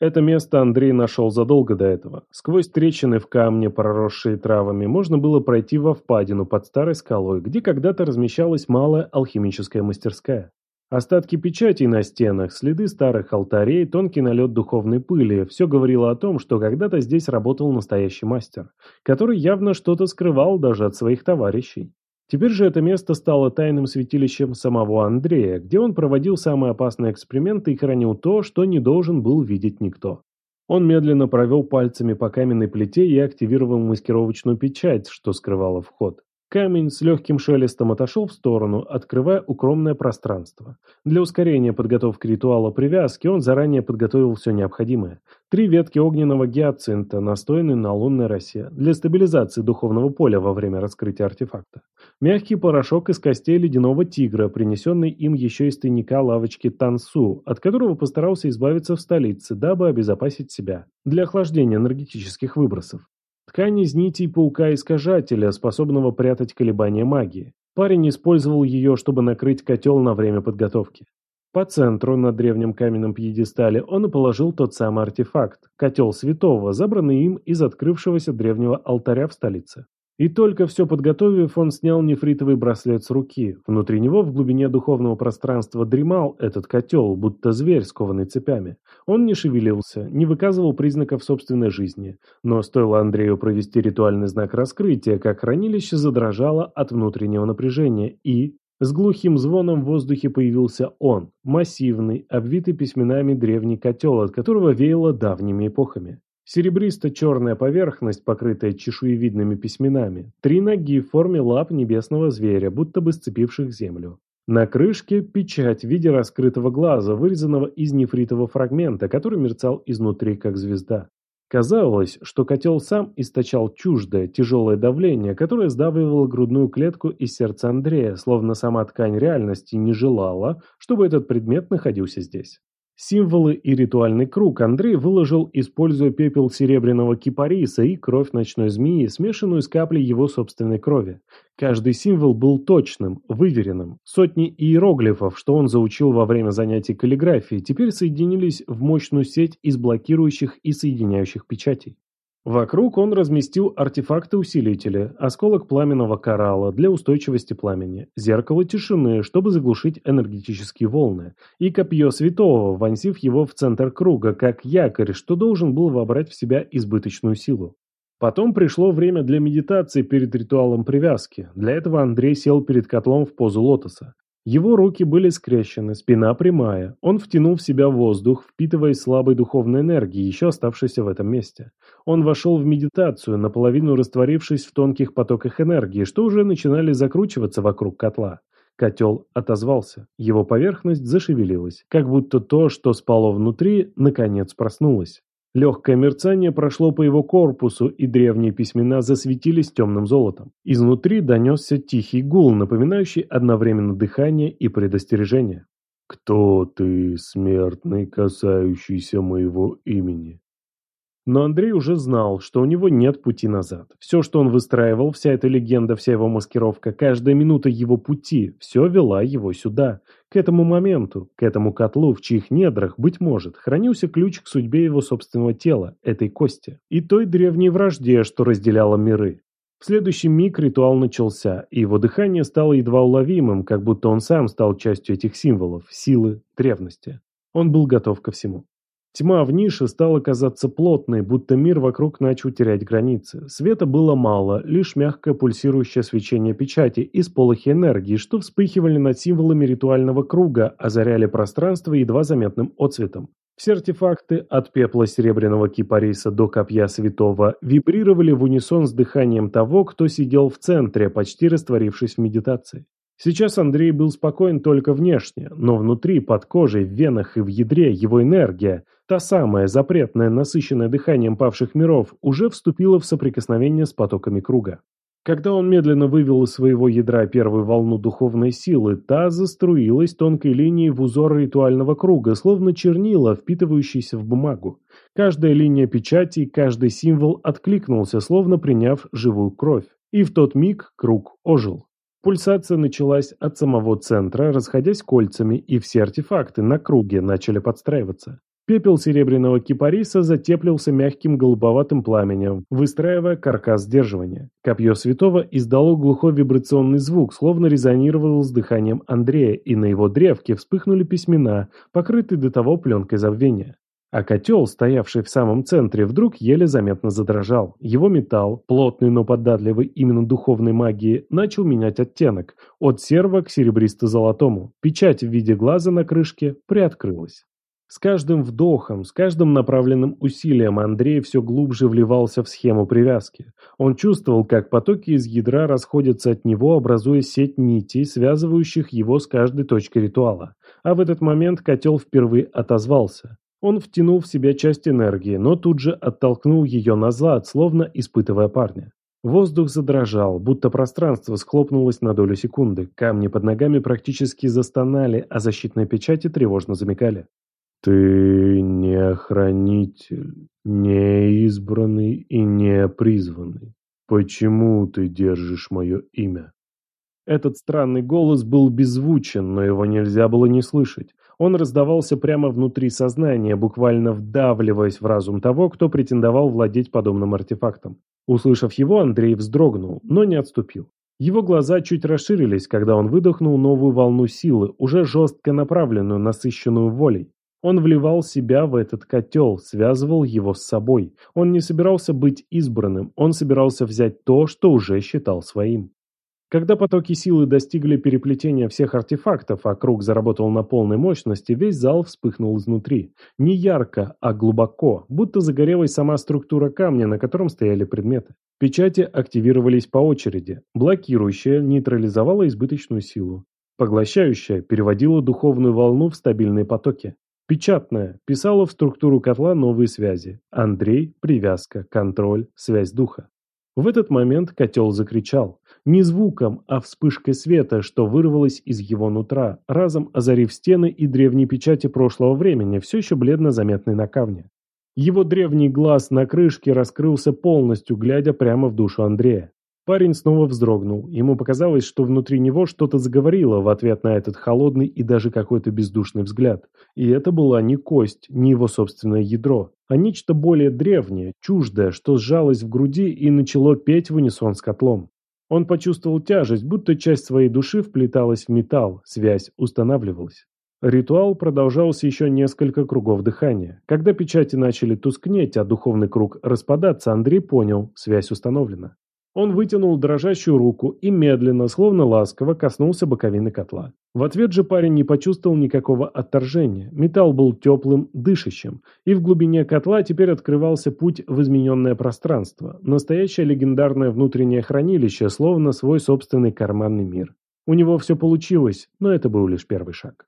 Это место Андрей нашел задолго до этого. Сквозь трещины в камне, проросшие травами, можно было пройти во впадину под старой скалой, где когда-то размещалась малая алхимическая мастерская. Остатки печатей на стенах, следы старых алтарей, тонкий налет духовной пыли – все говорило о том, что когда-то здесь работал настоящий мастер, который явно что-то скрывал даже от своих товарищей. Теперь же это место стало тайным святилищем самого Андрея, где он проводил самые опасные эксперименты и хранил то, что не должен был видеть никто. Он медленно провел пальцами по каменной плите и активировал маскировочную печать, что скрывала вход. Камень с легким шелестом отошел в сторону, открывая укромное пространство. Для ускорения подготовки ритуала привязки он заранее подготовил все необходимое. Три ветки огненного гиацинта, настоянные на лунной росе, для стабилизации духовного поля во время раскрытия артефакта. Мягкий порошок из костей ледяного тигра, принесенный им еще из тайника лавочки Тансу, от которого постарался избавиться в столице, дабы обезопасить себя. Для охлаждения энергетических выбросов. Ткань из нитей паука-искажателя, способного прятать колебания магии. Парень использовал ее, чтобы накрыть котел на время подготовки. По центру, на древнем каменном пьедестале, он и положил тот самый артефакт – котел святого, забранный им из открывшегося древнего алтаря в столице. И только все подготовив, он снял нефритовый браслет с руки. Внутри него, в глубине духовного пространства, дремал этот котел, будто зверь, скованный цепями. Он не шевелился, не выказывал признаков собственной жизни. Но стоило Андрею провести ритуальный знак раскрытия, как хранилище задрожало от внутреннего напряжения и... С глухим звоном в воздухе появился он, массивный, обвитый письменами древний котел, от которого веяло давними эпохами. Серебристо-черная поверхность, покрытая чешуевидными письменами, три ноги в форме лап небесного зверя, будто бы сцепивших землю. На крышке печать в виде раскрытого глаза, вырезанного из нефритового фрагмента, который мерцал изнутри, как звезда. Казалось, что котел сам источал чуждое, тяжелое давление, которое сдавливало грудную клетку и сердце Андрея, словно сама ткань реальности не желала, чтобы этот предмет находился здесь. Символы и ритуальный круг Андрей выложил, используя пепел серебряного кипариса и кровь ночной змеи, смешанную с каплей его собственной крови. Каждый символ был точным, выверенным. Сотни иероглифов, что он заучил во время занятий каллиграфией, теперь соединились в мощную сеть из блокирующих и соединяющих печатей. Вокруг он разместил артефакты-усилители, осколок пламенного коралла для устойчивости пламени, зеркало тишины, чтобы заглушить энергетические волны, и копье святого, вонзив его в центр круга, как якорь, что должен был вобрать в себя избыточную силу. Потом пришло время для медитации перед ритуалом привязки. Для этого Андрей сел перед котлом в позу лотоса. Его руки были скрещены, спина прямая. Он втянул в себя воздух, впитывая слабой духовной энергии, еще оставшейся в этом месте. Он вошел в медитацию, наполовину растворившись в тонких потоках энергии, что уже начинали закручиваться вокруг котла. Котел отозвался. Его поверхность зашевелилась, как будто то, что спало внутри, наконец проснулось. Легкое мерцание прошло по его корпусу, и древние письмена засветились темным золотом. Изнутри донесся тихий гул, напоминающий одновременно дыхание и предостережение. «Кто ты, смертный, касающийся моего имени?» Но Андрей уже знал, что у него нет пути назад. Все, что он выстраивал, вся эта легенда, вся его маскировка, каждая минута его пути, все вела его сюда, к этому моменту, к этому котлу, в чьих недрах, быть может, хранился ключ к судьбе его собственного тела, этой кости, и той древней вражде, что разделяла миры. В следующий миг ритуал начался, и его дыхание стало едва уловимым, как будто он сам стал частью этих символов, силы, древности. Он был готов ко всему. Тьма в нише стала казаться плотной, будто мир вокруг начал терять границы. Света было мало, лишь мягкое пульсирующее свечение печати и сполохи энергии, что вспыхивали над символами ритуального круга, озаряли пространство едва заметным отцветом. Все артефакты, от пепла серебряного кипариса до копья святого, вибрировали в унисон с дыханием того, кто сидел в центре, почти растворившись в медитации. Сейчас Андрей был спокоен только внешне, но внутри, под кожей, в венах и в ядре его энергия, та самая запретная, насыщенная дыханием павших миров, уже вступила в соприкосновение с потоками круга. Когда он медленно вывел из своего ядра первую волну духовной силы, та заструилась тонкой линией в узор ритуального круга, словно чернила, впитывающиеся в бумагу. Каждая линия печати, каждый символ откликнулся, словно приняв живую кровь. И в тот миг круг ожил. Пульсация началась от самого центра, расходясь кольцами, и все артефакты на круге начали подстраиваться. Пепел серебряного кипариса затеплился мягким голубоватым пламенем, выстраивая каркас сдерживания. Копье святого издало глухой вибрационный звук, словно резонировало с дыханием Андрея, и на его древке вспыхнули письмена, покрытые до того пленкой забвения. А котел, стоявший в самом центре, вдруг еле заметно задрожал. Его металл, плотный, но податливый именно духовной магии, начал менять оттенок, от серого к серебристо-золотому. Печать в виде глаза на крышке приоткрылась. С каждым вдохом, с каждым направленным усилием Андрей все глубже вливался в схему привязки. Он чувствовал, как потоки из ядра расходятся от него, образуя сеть нитей, связывающих его с каждой точкой ритуала. А в этот момент котел впервые отозвался. Он втянул в себя часть энергии, но тут же оттолкнул ее назад, словно испытывая парня. Воздух задрожал, будто пространство схлопнулось на долю секунды. Камни под ногами практически застонали, а защитные печати тревожно замекали. «Ты не хранитель, не избранный и не призванный. Почему ты держишь мое имя?» Этот странный голос был беззвучен, но его нельзя было не слышать. Он раздавался прямо внутри сознания, буквально вдавливаясь в разум того, кто претендовал владеть подобным артефактом. Услышав его, Андрей вздрогнул, но не отступил. Его глаза чуть расширились, когда он выдохнул новую волну силы, уже жестко направленную, насыщенную волей. Он вливал себя в этот котел, связывал его с собой. Он не собирался быть избранным, он собирался взять то, что уже считал своим. Когда потоки силы достигли переплетения всех артефактов, а круг заработал на полной мощности, весь зал вспыхнул изнутри. Не ярко, а глубоко, будто загорелась сама структура камня, на котором стояли предметы. Печати активировались по очереди. Блокирующая нейтрализовала избыточную силу. Поглощающая переводила духовную волну в стабильные потоки. Печатная писала в структуру котла новые связи. Андрей, привязка, контроль, связь духа. В этот момент котел закричал. Не звуком, а вспышкой света, что вырвалось из его нутра, разом озарив стены и древние печати прошлого времени, все еще бледно заметные на камне. Его древний глаз на крышке раскрылся полностью, глядя прямо в душу Андрея. Парень снова вздрогнул. Ему показалось, что внутри него что-то заговорило в ответ на этот холодный и даже какой-то бездушный взгляд. И это была не кость, не его собственное ядро, а нечто более древнее, чуждое, что сжалось в груди и начало петь в унисон с котлом. Он почувствовал тяжесть, будто часть своей души вплеталась в металл, связь устанавливалась. Ритуал продолжался еще несколько кругов дыхания. Когда печати начали тускнеть, а духовный круг распадаться, Андрей понял, связь установлена. Он вытянул дрожащую руку и медленно, словно ласково, коснулся боковины котла. В ответ же парень не почувствовал никакого отторжения. Металл был теплым, дышащим, и в глубине котла теперь открывался путь в измененное пространство. Настоящее легендарное внутреннее хранилище, словно свой собственный карманный мир. У него все получилось, но это был лишь первый шаг.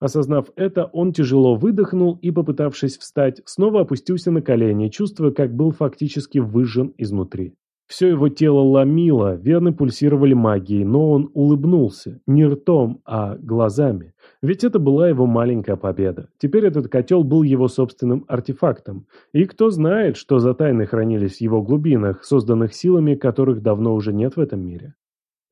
Осознав это, он тяжело выдохнул и, попытавшись встать, снова опустился на колени, чувствуя, как был фактически выжжен изнутри. Все его тело ломило, вены пульсировали магией, но он улыбнулся, не ртом, а глазами. Ведь это была его маленькая победа. Теперь этот котел был его собственным артефактом. И кто знает, что за тайны хранились в его глубинах, созданных силами, которых давно уже нет в этом мире.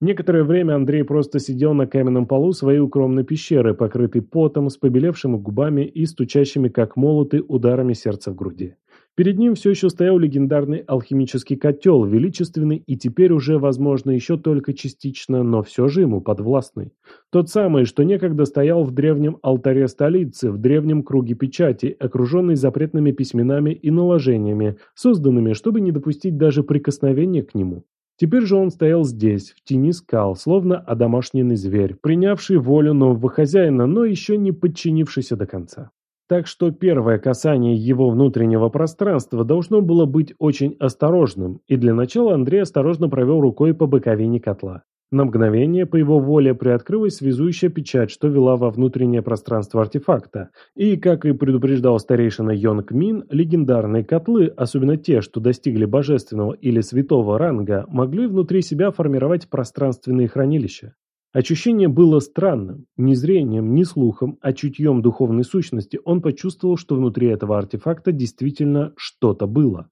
Некоторое время Андрей просто сидел на каменном полу своей укромной пещеры, покрытый потом, с побелевшими губами и стучащими, как молоты, ударами сердца в груди. Перед ним все еще стоял легендарный алхимический котел, величественный и теперь уже, возможно, еще только частично, но все же ему подвластный. Тот самый, что некогда стоял в древнем алтаре столицы, в древнем круге печати, окруженный запретными письменами и наложениями, созданными, чтобы не допустить даже прикосновения к нему. Теперь же он стоял здесь, в тени скал, словно одомашненный зверь, принявший волю нового хозяина, но еще не подчинившийся до конца. Так что первое касание его внутреннего пространства должно было быть очень осторожным, и для начала Андрей осторожно провел рукой по боковине котла. На мгновение по его воле приоткрылась связующая печать, что вела во внутреннее пространство артефакта. И, как и предупреждал старейшина Йонг Мин, легендарные котлы, особенно те, что достигли божественного или святого ранга, могли внутри себя формировать пространственные хранилища. Ощущение было странным. Ни зрением, ни слухом, а чутьем духовной сущности он почувствовал, что внутри этого артефакта действительно что-то было.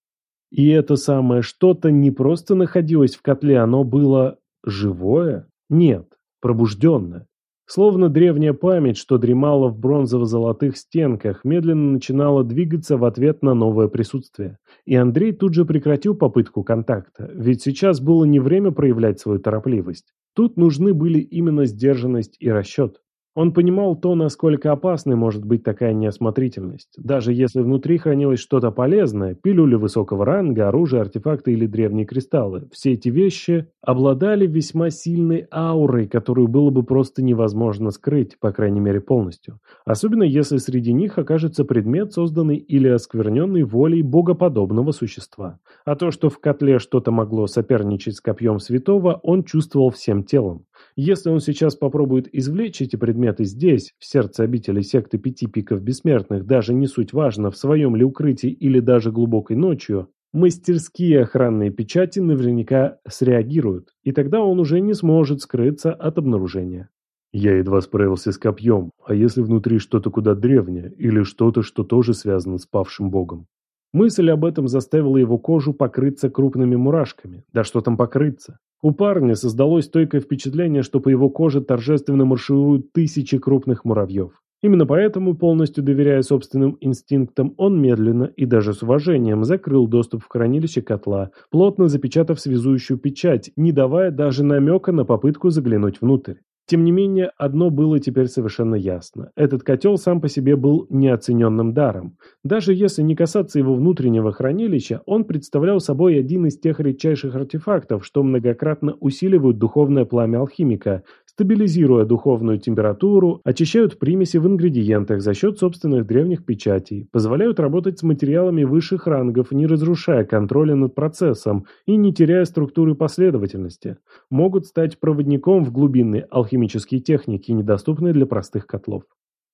И это самое что-то не просто находилось в котле, оно было живое? Нет, пробужденное. Словно древняя память, что дремала в бронзово-золотых стенках, медленно начинала двигаться в ответ на новое присутствие. И Андрей тут же прекратил попытку контакта, ведь сейчас было не время проявлять свою торопливость. Тут нужны были именно сдержанность и расчет. Он понимал то, насколько опасной может быть такая неосмотрительность. Даже если внутри хранилось что-то полезное, пилюли высокого ранга, оружие, артефакты или древние кристаллы, все эти вещи обладали весьма сильной аурой, которую было бы просто невозможно скрыть, по крайней мере полностью. Особенно если среди них окажется предмет, созданный или оскверненный волей богоподобного существа. А то, что в котле что-то могло соперничать с копьем святого, он чувствовал всем телом. Если он сейчас попробует извлечь эти предметы здесь, в сердце обители секты пяти пиков бессмертных, даже не суть важно, в своем ли укрытии или даже глубокой ночью, мастерские охранные печати наверняка среагируют, и тогда он уже не сможет скрыться от обнаружения. Я едва справился с копьем, а если внутри что-то куда древнее, или что-то, что тоже связано с павшим богом? Мысль об этом заставила его кожу покрыться крупными мурашками. Да что там покрыться? У парня создалось стойкое впечатление, что по его коже торжественно маршируют тысячи крупных муравьев. Именно поэтому, полностью доверяя собственным инстинктам, он медленно и даже с уважением закрыл доступ в хранилище котла, плотно запечатав связующую печать, не давая даже намека на попытку заглянуть внутрь. Тем не менее, одно было теперь совершенно ясно. Этот котел сам по себе был неоцененным даром. Даже если не касаться его внутреннего хранилища, он представлял собой один из тех редчайших артефактов, что многократно усиливают духовное пламя алхимика, стабилизируя духовную температуру, очищают примеси в ингредиентах за счет собственных древних печатей, позволяют работать с материалами высших рангов, не разрушая контроля над процессом и не теряя структуры последовательности, могут стать проводником в глубинные алхимические техники, недоступные для простых котлов.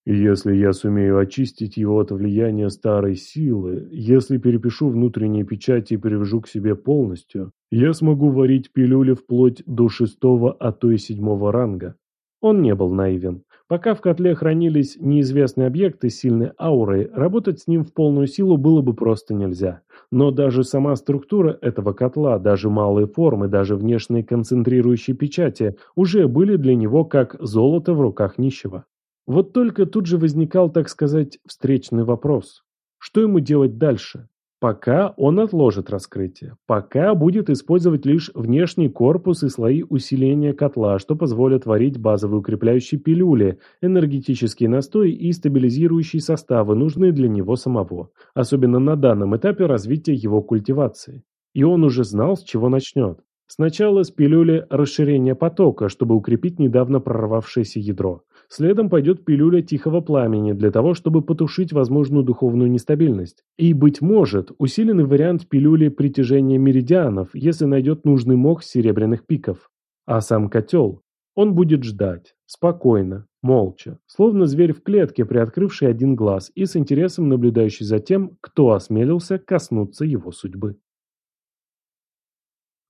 Если я сумею очистить его от влияния старой силы, если перепишу внутренние печати и привяжу к себе полностью, я смогу варить пилюли вплоть до шестого, а то и седьмого ранга. Он не был наивен. Пока в котле хранились неизвестные объекты с сильной аурой, работать с ним в полную силу было бы просто нельзя. Но даже сама структура этого котла, даже малые формы, даже внешние концентрирующие печати уже были для него как золото в руках нищего. Вот только тут же возникал, так сказать, встречный вопрос. Что ему делать дальше? Пока он отложит раскрытие. Пока будет использовать лишь внешний корпус и слои усиления котла, что позволит варить базовые укрепляющие пилюли, энергетические настои и стабилизирующие составы, нужные для него самого. Особенно на данном этапе развития его культивации. И он уже знал, с чего начнет. Сначала с пилюли расширения потока, чтобы укрепить недавно прорвавшееся ядро. Следом пойдет пилюля тихого пламени для того, чтобы потушить возможную духовную нестабильность. И, быть может, усиленный вариант пилюли притяжения меридианов, если найдет нужный мох серебряных пиков. А сам котел? Он будет ждать, спокойно, молча, словно зверь в клетке, приоткрывший один глаз и с интересом наблюдающий за тем, кто осмелился коснуться его судьбы.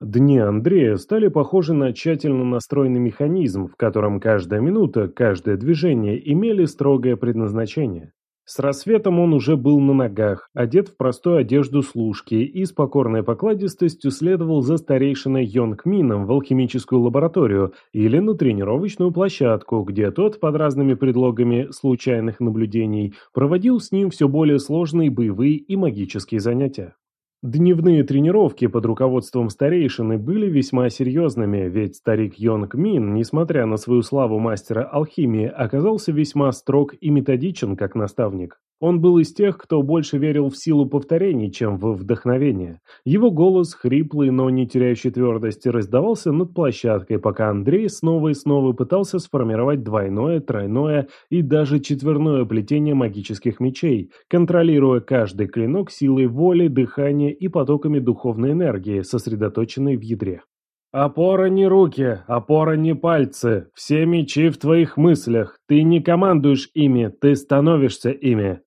Дни Андрея стали похожи на тщательно настроенный механизм, в котором каждая минута, каждое движение имели строгое предназначение. С рассветом он уже был на ногах, одет в простую одежду служки и с покорной покладистостью следовал за старейшиной Йонг Мином в алхимическую лабораторию или на тренировочную площадку, где тот под разными предлогами случайных наблюдений проводил с ним все более сложные боевые и магические занятия. Дневные тренировки под руководством старейшины были весьма серьезными, ведь старик Йонг Мин, несмотря на свою славу мастера алхимии, оказался весьма строг и методичен как наставник. Он был из тех, кто больше верил в силу повторений, чем в вдохновение. Его голос, хриплый, но не теряющий твердости, раздавался над площадкой, пока Андрей снова и снова пытался сформировать двойное, тройное и даже четверное плетение магических мечей, контролируя каждый клинок силой воли, дыхания и потоками духовной энергии, сосредоточенной в ядре. «Опора не руки, опора не пальцы, все мечи в твоих мыслях, ты не командуешь ими, ты становишься ими».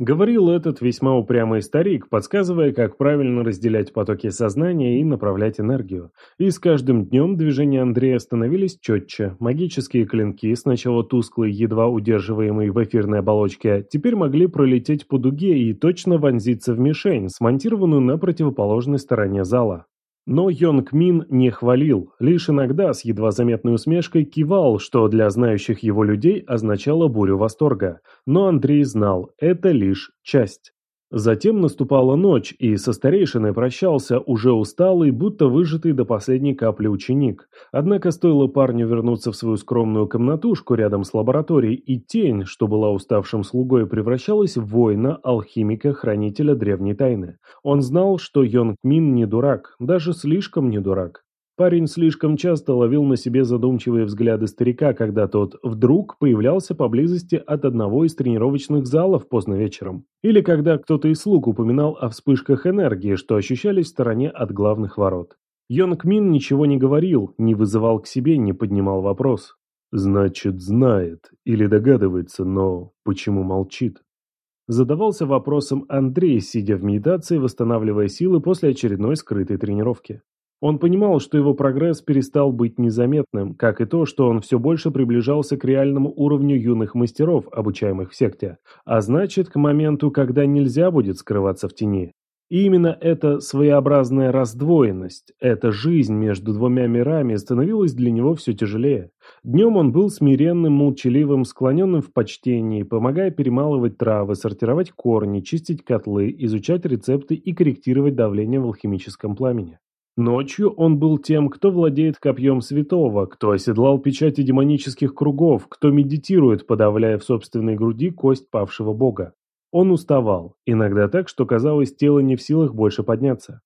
Говорил этот весьма упрямый старик, подсказывая, как правильно разделять потоки сознания и направлять энергию. И с каждым днем движения Андрея становились четче. Магические клинки, сначала тусклые, едва удерживаемые в эфирной оболочке, теперь могли пролететь по дуге и точно вонзиться в мишень, смонтированную на противоположной стороне зала. Но Йонг Мин не хвалил, лишь иногда с едва заметной усмешкой кивал, что для знающих его людей означало бурю восторга. Но Андрей знал, это лишь часть. Затем наступала ночь, и со старейшиной прощался уже усталый, будто выжатый до последней капли ученик. Однако стоило парню вернуться в свою скромную комнатушку рядом с лабораторией, и тень, что была уставшим слугой, превращалась в воина, алхимика, хранителя древней тайны. Он знал, что Йонг Мин не дурак, даже слишком не дурак. Парень слишком часто ловил на себе задумчивые взгляды старика, когда тот вдруг появлялся поблизости от одного из тренировочных залов поздно вечером. Или когда кто-то из слуг упоминал о вспышках энергии, что ощущались в стороне от главных ворот. Йонг Мин ничего не говорил, не вызывал к себе, не поднимал вопрос. «Значит, знает или догадывается, но почему молчит?» Задавался вопросом Андрей, сидя в медитации, восстанавливая силы после очередной скрытой тренировки. Он понимал, что его прогресс перестал быть незаметным, как и то, что он все больше приближался к реальному уровню юных мастеров, обучаемых в секте, а значит, к моменту, когда нельзя будет скрываться в тени. И именно эта своеобразная раздвоенность, эта жизнь между двумя мирами становилась для него все тяжелее. Днем он был смиренным, молчаливым, склоненным в почтении, помогая перемалывать травы, сортировать корни, чистить котлы, изучать рецепты и корректировать давление в алхимическом пламени. Ночью он был тем, кто владеет копьем святого, кто оседлал печати демонических кругов, кто медитирует, подавляя в собственной груди кость павшего бога. Он уставал, иногда так, что казалось, тело не в силах больше подняться.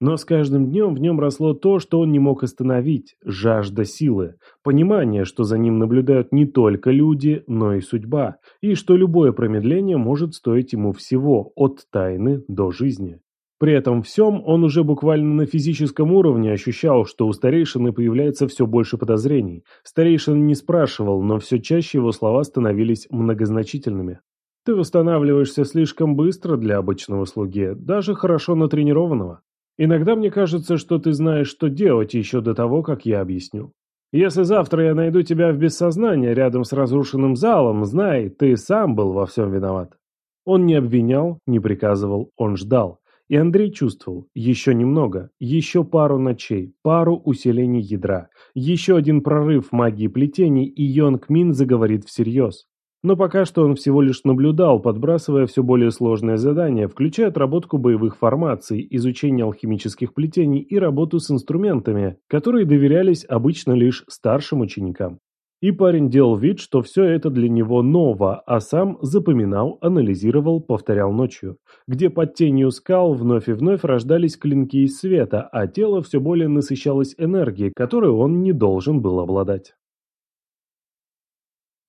Но с каждым днем в нем росло то, что он не мог остановить – жажда силы, понимание, что за ним наблюдают не только люди, но и судьба, и что любое промедление может стоить ему всего, от тайны до жизни. При этом всем он уже буквально на физическом уровне ощущал, что у старейшины появляется все больше подозрений. Старейшин не спрашивал, но все чаще его слова становились многозначительными. «Ты восстанавливаешься слишком быстро для обычного слуги, даже хорошо натренированного. Иногда мне кажется, что ты знаешь, что делать еще до того, как я объясню. Если завтра я найду тебя в бессознании рядом с разрушенным залом, знай, ты сам был во всем виноват». Он не обвинял, не приказывал, он ждал. И Андрей чувствовал, еще немного, еще пару ночей, пару усилений ядра, еще один прорыв магии плетений, и Йонг Мин заговорит всерьез. Но пока что он всего лишь наблюдал, подбрасывая все более сложные задания, включая отработку боевых формаций, изучение алхимических плетений и работу с инструментами, которые доверялись обычно лишь старшим ученикам. И парень делал вид, что все это для него ново, а сам запоминал, анализировал, повторял ночью, где под тенью скал вновь и вновь рождались клинки из света, а тело все более насыщалось энергией, которой он не должен был обладать.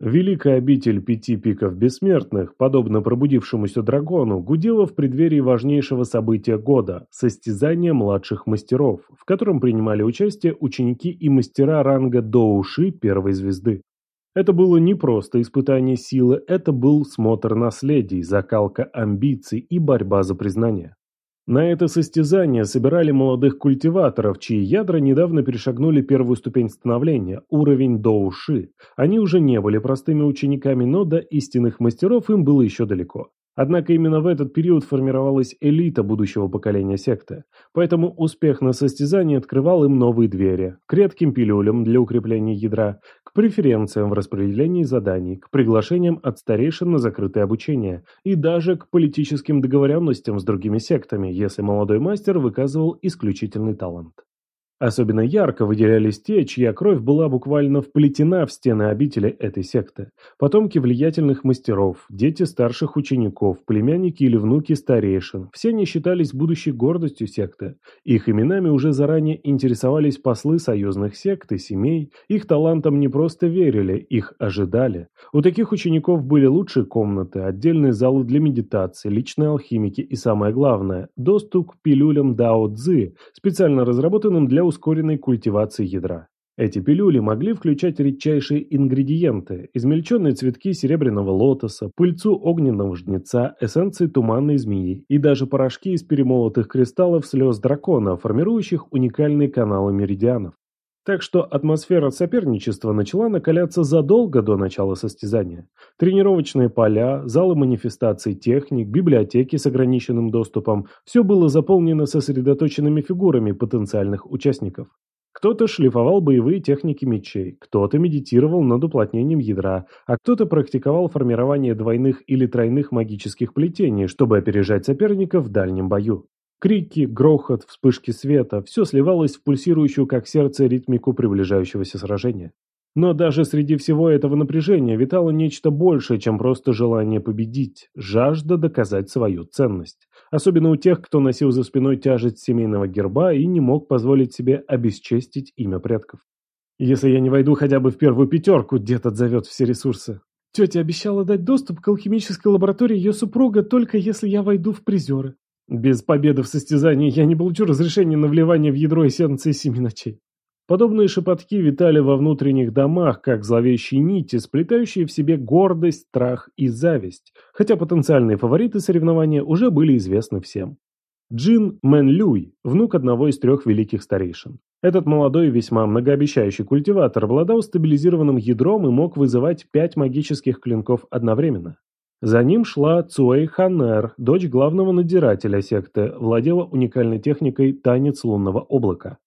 Великая обитель пяти пиков бессмертных, подобно пробудившемуся дракону, гудела в преддверии важнейшего события года – состязания младших мастеров, в котором принимали участие ученики и мастера ранга Доуши первой звезды. Это было не просто испытание силы, это был смотр наследий, закалка амбиций и борьба за признание. На это состязание собирали молодых культиваторов, чьи ядра недавно перешагнули первую ступень становления, уровень доуши. Они уже не были простыми учениками, но до истинных мастеров им было еще далеко. Однако именно в этот период формировалась элита будущего поколения секты. Поэтому успех на состязании открывал им новые двери. К редким пилюлям для укрепления ядра, преференциям в распределении заданий, к приглашениям от старейшин на закрытое обучение и даже к политическим договоренностям с другими сектами, если молодой мастер выказывал исключительный талант. Особенно ярко выделялись те, чья кровь была буквально вплетена в стены обители этой секты. Потомки влиятельных мастеров, дети старших учеников, племянники или внуки старейшин. Все они считались будущей гордостью секты. Их именами уже заранее интересовались послы союзных сект и семей. Их талантам не просто верили, их ожидали. У таких учеников были лучшие комнаты, отдельные залы для медитации, личные алхимики и самое главное – доступ к пилюлям Дао Цзы, специально разработанным для ускоренной культивации ядра. Эти пилюли могли включать редчайшие ингредиенты, измельченные цветки серебряного лотоса, пыльцу огненного жнеца, эссенции туманной змеи и даже порошки из перемолотых кристаллов слез дракона, формирующих уникальные каналы меридианов. Так что атмосфера соперничества начала накаляться задолго до начала состязания. Тренировочные поля, залы манифестаций техник, библиотеки с ограниченным доступом – все было заполнено сосредоточенными фигурами потенциальных участников. Кто-то шлифовал боевые техники мечей, кто-то медитировал над уплотнением ядра, а кто-то практиковал формирование двойных или тройных магических плетений, чтобы опережать соперника в дальнем бою. Крики, грохот, вспышки света – все сливалось в пульсирующую, как сердце, ритмику приближающегося сражения. Но даже среди всего этого напряжения витало нечто большее, чем просто желание победить, жажда доказать свою ценность. Особенно у тех, кто носил за спиной тяжесть семейного герба и не мог позволить себе обесчестить имя предков. Если я не войду хотя бы в первую пятерку, дед отзовет все ресурсы. Тетя обещала дать доступ к алхимической лаборатории ее супруга, только если я войду в призеры. Без победы в состязании я не получу разрешения на вливание в ядро эссенции семи ночей. Подобные шепотки витали во внутренних домах, как зловещие нити, сплетающие в себе гордость, страх и зависть, хотя потенциальные фавориты соревнования уже были известны всем. Джин Мэн Люй, внук одного из трех великих старейшин. Этот молодой весьма многообещающий культиватор обладал стабилизированным ядром и мог вызывать пять магических клинков одновременно. За ним шла Цуэй Ханер, дочь главного надзирателя секты, владела уникальной техникой «Танец лунного облака».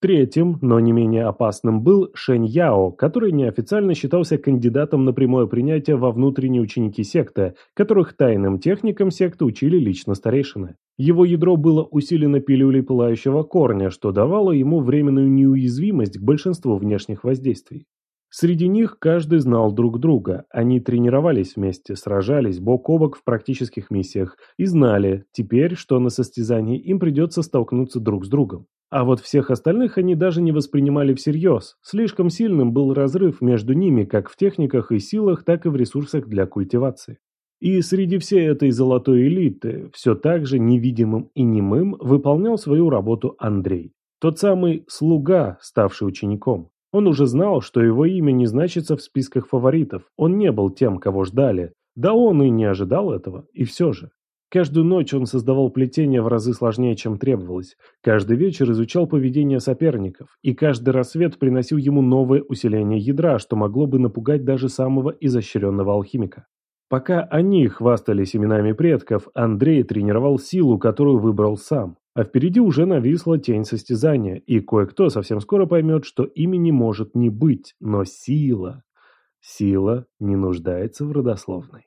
Третьим, но не менее опасным, был Шэнь Яо, который неофициально считался кандидатом на прямое принятие во внутренние ученики секты, которых тайным техникам секты учили лично старейшины. Его ядро было усилено пилюлей пылающего корня, что давало ему временную неуязвимость к большинству внешних воздействий. Среди них каждый знал друг друга, они тренировались вместе, сражались бок о бок в практических миссиях и знали теперь, что на состязании им придется столкнуться друг с другом. А вот всех остальных они даже не воспринимали всерьез. Слишком сильным был разрыв между ними как в техниках и силах, так и в ресурсах для культивации. И среди всей этой золотой элиты все так же невидимым и немым выполнял свою работу Андрей. Тот самый слуга, ставший учеником. Он уже знал, что его имя не значится в списках фаворитов. Он не был тем, кого ждали. Да он и не ожидал этого. И все же. Каждую ночь он создавал плетения в разы сложнее, чем требовалось. Каждый вечер изучал поведение соперников, и каждый рассвет приносил ему новое усиление ядра, что могло бы напугать даже самого изощренного алхимика. Пока они хвастались именами предков, Андрей тренировал силу, которую выбрал сам. А впереди уже нависла тень состязания, и кое-кто совсем скоро поймет, что имени может не быть, но сила. Сила не нуждается в родословной.